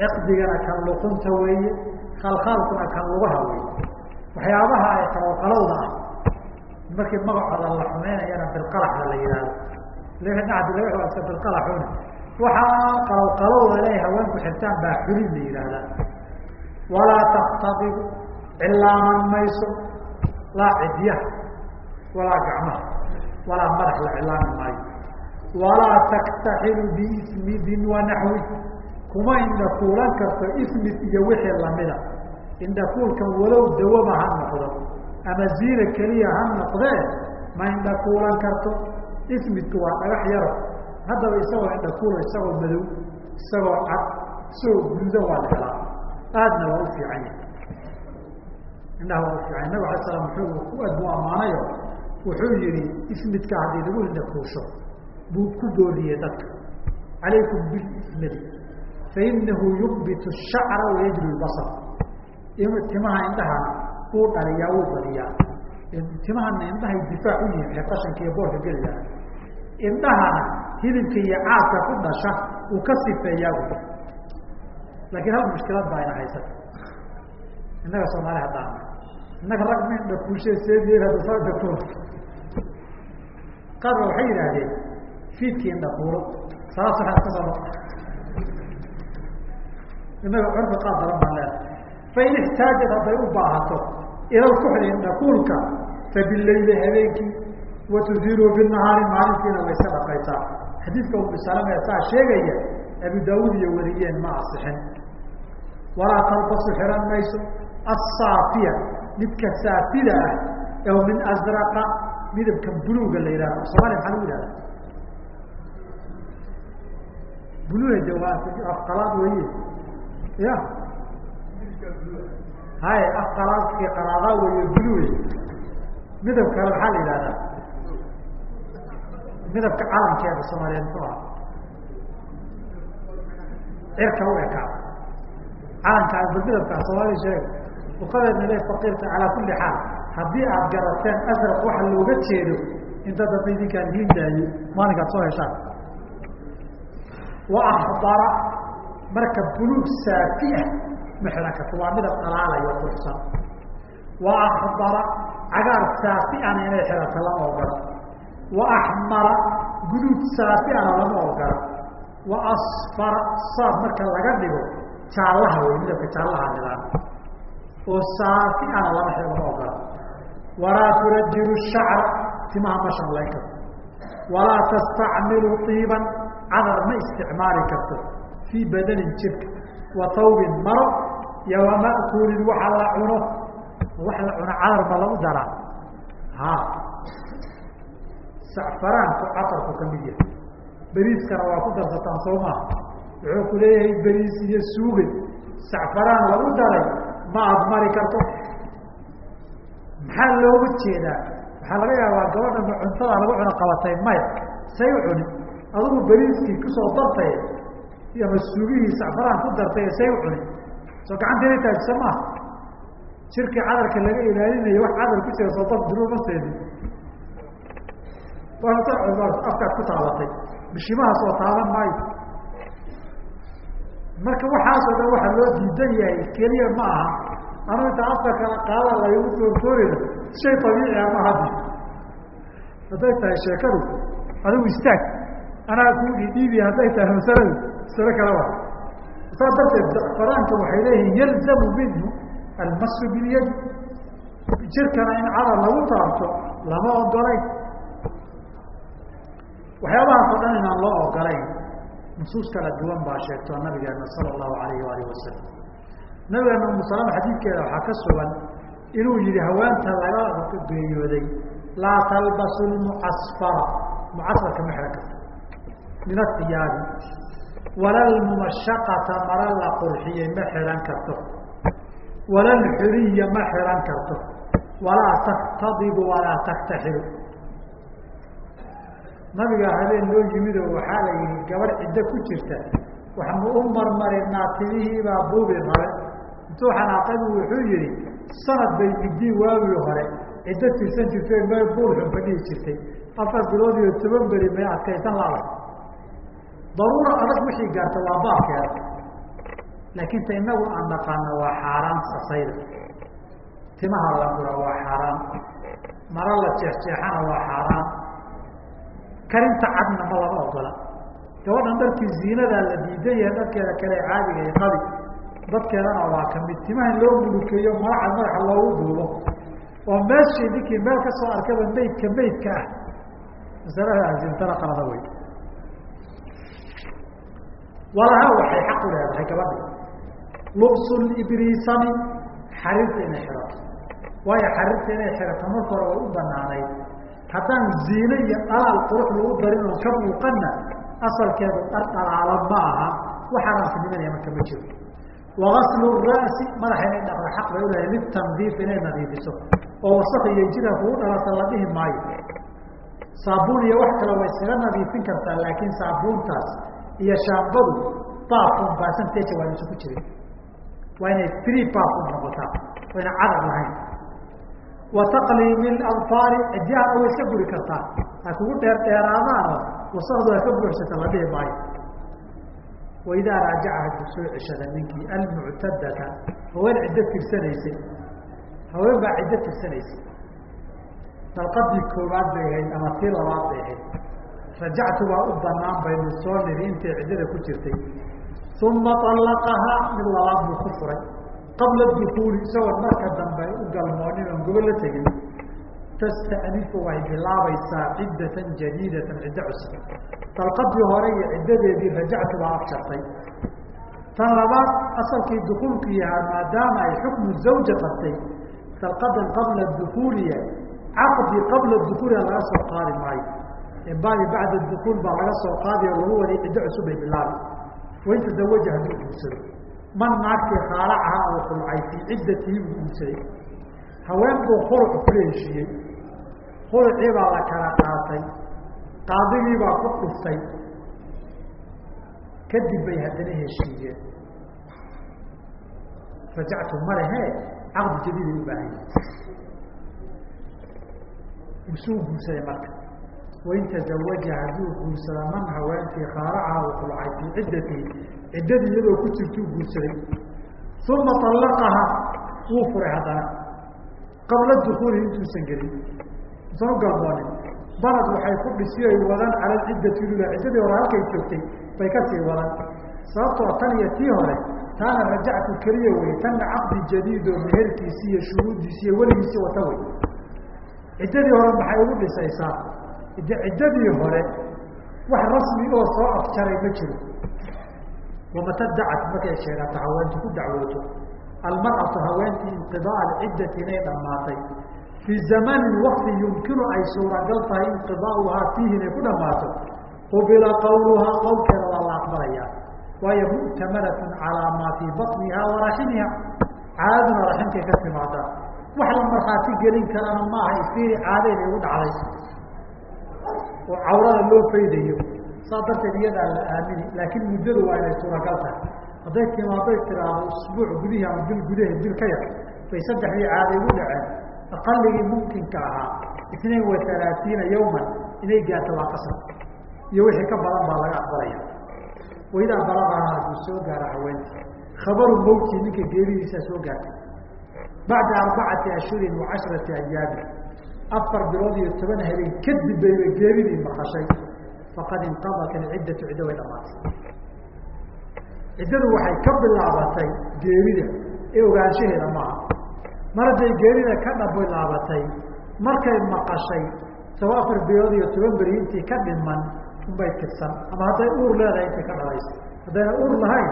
ciqdigana kan luqunta weeye khalkhaalkuna kan lugaha weeye. Waxyaabaha ay qalowqalowda ah markii magacooda la xumeynayana bilqalaxda la yihahdo iska bilqalaxuna waxaa qalowqalowda inay haweenku xirtaan baa xulid la yihahdaa walaa taktadibu cilaaman mayso laa cidyaha walaa gacmaha walaa madax la cilaami maayo. Walaa taktaxilu biismidin wanaxwi kuma indhakuulan karto ismid iyo wixii lamida indhakuulkan walow dawaba ha noqdo ama ziina keliya ha noqdee ma indhakuulan karto ismidku waa dhagax yaro haddaba isagoo indhakuula isagoo madow isagoo cad isagoo gududan waa la helaa. Aadna waa u fiican yahay. Indhaha waa u fiican nabig alay slam wuxuu ku adbu ammaanayo wuxuu yihi ismidka haddii lagu indhakuusho buu ku dooriyey dadka. Calaykum bilismidi fainahu yukbitu shacra wayajri basar timaha indhahana uu dhaliyaa wuu badiyaa timahana indhahay difaac u yihiin ee qashanka iyo boorka geliyaa indhahana hilibka iyo caadka ku dhasha uu ka sifeeyaa laakiin hal mushkilad baa ina haysata innaga soomaali haddaan innaga rag ma indhakuushe seediye hadda soo indhakuul qaarba waxay yidhaahdeen fiidkii indhakuulo salaas waxaa iska soo innaga curfi qaar daran baan leedahay fain ixtaajad hadday u baahato ila lkuxli indhakuulka fabileyli habeenkii watuziilu binahaari maalintiina way iska dhaqaysaa xadiidka umu salama saa sheegaya abu daawud iyo wariyeen ma asixin walaa talbasu xiran mayso asaafiya midka saafida ah oo min asraqa midabka buluuga la yihahdo somalia maxaa lagu yihahda buluuga waa afqalaad weye ya hay afqalaadkii qalaadaa weye buluuge midab kale maxaa la yihahdaa midabka calamkeeda soomaaliyeed muxuu aha cirka u ekaa calankaa bal midabkaa soomaalida sheeg ukadeedna le faqiirta calaa kulli xaal. Haddii aad garateen asraq waxa looga jeedo inta dambe idinkaan idiin daaye maalinkaad soo heshaan wa akbara marka buluug saafi ah ma waa midab dhalaalayo quruxsan wa akbara cagaar saafi ana inay xidhato lama ogola wa axmara guduud saafi ana lama ogola wa asfara saab marka laga dhigo jaallaha wey midabka jaallaha nidaan oo saafi ana lama xidho lama ogola walaa turajilu shacra timaha ma shanlayn karto walaa tastacmilu iiban cadar ma isticmaali karto fii badanin jirka wa tawbin maro iyo wama'kuulin waxa la cuno wax la cuno cadar ma lagu daraa ha sacfaraanku catarku ka mid yahay. Beriiskana waa ku darsataan soo maaha wuxuu ku leeyahay beriis iyo suugay. Sacfaraan lagu daray ma aada mari karto? Maxaa looga jeedaa? Waxaa laga yaabaa gabadha ma cuntada lagu cuno qabatay maya. Say u cuni. Adugu beriiskii ku soo dartay ama suugihii sacfaraan ku dartay say u cuni. Soo gacanta inay taajisa maaha shirkii cadarka laga ilaalinayo wax cadar ku jira soo dab duruu ma seedin afkaad ku taabatay bishimahaas taaban maayo. Marka waxaasoo dhan waxa loo diidan yahay keliya ma aha. Anu inta afka kala qaada lagagu toortoorina shay abiici a ma hadi hadday tahay sheekadu adigu istaag. Anaa kuu dhidhiibi hadday tahay masaladu masalo kale wa saas darteed zacfaraanka waxay leeyihiin yalzamu minhu almasu bilyadi jirkana in cadar lagu taabto lama ogolayn waxyaabahaas oo dhan inaan loo ogolayn nusuus kala duwan baa sheegto nabigeena sala allahu alayhi waalihi wasalam nabigeena umu salama xadiidkeeda waxaa ka sugan inuu yihi haweenta laga geeyooday laa talbasu lmucasfara. Mucasfarka ma xihan karto. Min athiyaabi wala lmumashaqata mara la qurxiyey ma xihan karto. Wala lxuriya ma xihan karto. Walaa taktadibu walaa taktaxilu nabiga habeen loo yimid oo waxaa la yihi gabar ciddo ku jirta waxnu u marmarinaa timihiibaa buubi rabe intuu xanaaqadu wuxuu yihi sanad bay midii waagii hore ciddo tirsan jirtay me buulxun ka dhihi jirtay afar bilood iyo toban beri may adkaysan laada daruura adag wixii gaarta waa baabkeeda laakiin ta inagu aan dhaqaana waa xaaraan sasayda. Timaha la gura waa xaaraan maro la jeexjeexana waa xaaraan karinta cadna ma lama ogola. Gabadhan dharkii ziinadaa la diidan yahay dharkeeda kale caadiga iyo qabi dadkeedana waa ka mid timaha in loo mulukeeyo madaxa madaxa loogu duubo oo meeshii ninkii meel ka soo arkaba maydka maydka ah. Masalada azintana qalada wey walaha waxay xaq u leedahay gabadhi. Lubsu libriisami xariirta inay xirato waayo xariirta inay xirato marka hore way u banaanayd haddaan ziine iyo dhalaal qurux lagu darin oon ka muuqanna asalkeedu dhar dhalaalan ma aha. Wax haraamtinimanaya marka ma jiro. Wagaslu ra'si madaxa inay dhaqda xaq bay uleedahay litandiif inay nadiifiso oo wasaq iyo jira kugu dhalata la dhihi maayo. Saabuun iyo wax kale way iskaga nadiifin kartaa laakiin saabuuntaas iyo shaambadu baafun percentage waa isugu jirin waa inay free baafun noqotaa waa ina cadar lahayn wa taqliimi alanfaari cidyaha way iska guri kartaa ha kugu dheer dheeraadaano wasaqdu ha ka buuxsata la dhihi maayo waidaa raajaca hadduu soo ceshada ninkii almuctadata haween ciddo tirsanaysay haween baa ciddo tirsanaysay dalqadii koowaad bay ahayd ama tii labaad bay ahayd rajactu baa u banaan baynu soo niri intay ciddada ku jirtay uma allaqahaa mid labaad buu ku furay qabla dukuuli isagoo marka dambe u galmoonin oon gobo la tegin tastanifu way bilaabaysaa ciddatan jadiidatan ciddo cusub dalqadii hore iyo ciddadeedii rajactu baa afshartay tan labaad asalkii dukuulkii yahaa maadaama ay xukmu zawja qabtay dalqadan qabla dukuuliya caqdi qabla dukuuliya laga soo qaadi maayo inbaadi bacda dukuul baa laga soo qaadi oo lagu wadi ciddo cusub bay bilaabi wain tadawaja hadduu guursado man naagtii khaalacaha uu khulcay fii ciddatihi buu guursaday haween buu khuluc kula heshiiyey khulucii baa la kala qaatay. Qaadigii baa ku dhuftay. Kadib bay haddana heshiiyeen. Rajactu malehe caqdi jadiiday u baahan yahi usuu guursaday marka. Wain tazawaja hadduu guursada man haweentii khaalacaha uu khulcay fii ciddatihi ciddadii iyadoo ku jirtuu guursaday uma allaqaha wuu furay haddana qabla dukuuli intuusan gelin usan u galmoonin balad waxay ku dhisi ay wadaan cala ciddati lula ciddadii hore halkay joogtay bay ka sii wadan sababtoo tan iyo tii hore taana rajactu keliya wey tanna caqdi jadiid oo meherkiisi iyo shuruuddiisi iyo weligiisi wata wey ciddadii hore maxay ugu dhisaysaa ciddadii hore wax rasmi oo soo afjaray ma jiro wamata dacat markay sheegato haweentu ku dacwooto almar'atu haweentii inqidaa alciddati inay dhammaatay fii zamanin wakti yumkinu ay suuragal tahay inqidaauhaa fiihi inay ku dhammaato qubila qawluhaa qowlkeeda waa la aqbalayaa waayo mu'tamaratun calaa maa fii batniha wa raximiha caadaduna raximkay ka timaadaa wax la markhaati gelin karana maaha ifiiri caadayda igu dhacday oo cawrada loo faydayo saas darteed iyadaa la aamini laakiin muddadu waa inay suuragal tahay. Hadday timaaday tiraahdo isbuuc gudihii ama bil gudahe bil ka yar. Bay saddexdii caada igu dhaceen aqaligii mumkinka ahaa itnain wa halaatiina yawman inay gaarto waa qasab. Iyo wixii ka badan baa laga aqbalaya. Waidaa balaqaha hadduu soo gaaro haweentii khabaru mawti ninka geeridiisaa soo gaartay. Bacda arbacati ashhurin wa cashrati ayaamin afar bilood iyo toban habeen kadib bayba geeridii maqashay faqad inqadat alciddatu ciddo way dhamaatay ciddadu waxay ka bilaabatay geerida ee ogaanshaheeda maaha mar hadday geerida ka dhabilaabatay markay maqashay saba afar bilood iyo toban beri intii ka dhiman unbay tirsan. Ama hadday uur leedahay intay ka dhalaysa haddayna uur lahayn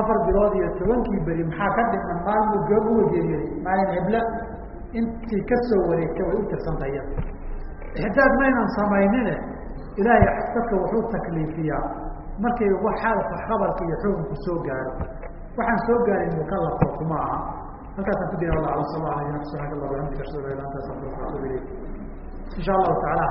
afar bilood iyo tobankii beri maxaa ka dhiman maalmu gaabuwa geeriyaday maalin hebla intii ka soo wareegtay way u tirsantay iyada ixdaad maynan samaynine ilaahay dadka wuxuu takliifiyaa markay waxaalka khabarka iyo xukunku soo gaaro waxaan soo gaarin mukalafka kuma aha. Halkaasaan ku dina wala ala sal ala subxanak allah bihamdika ashhadu an la ilaha illa anta atubu ilayk insha allahu taala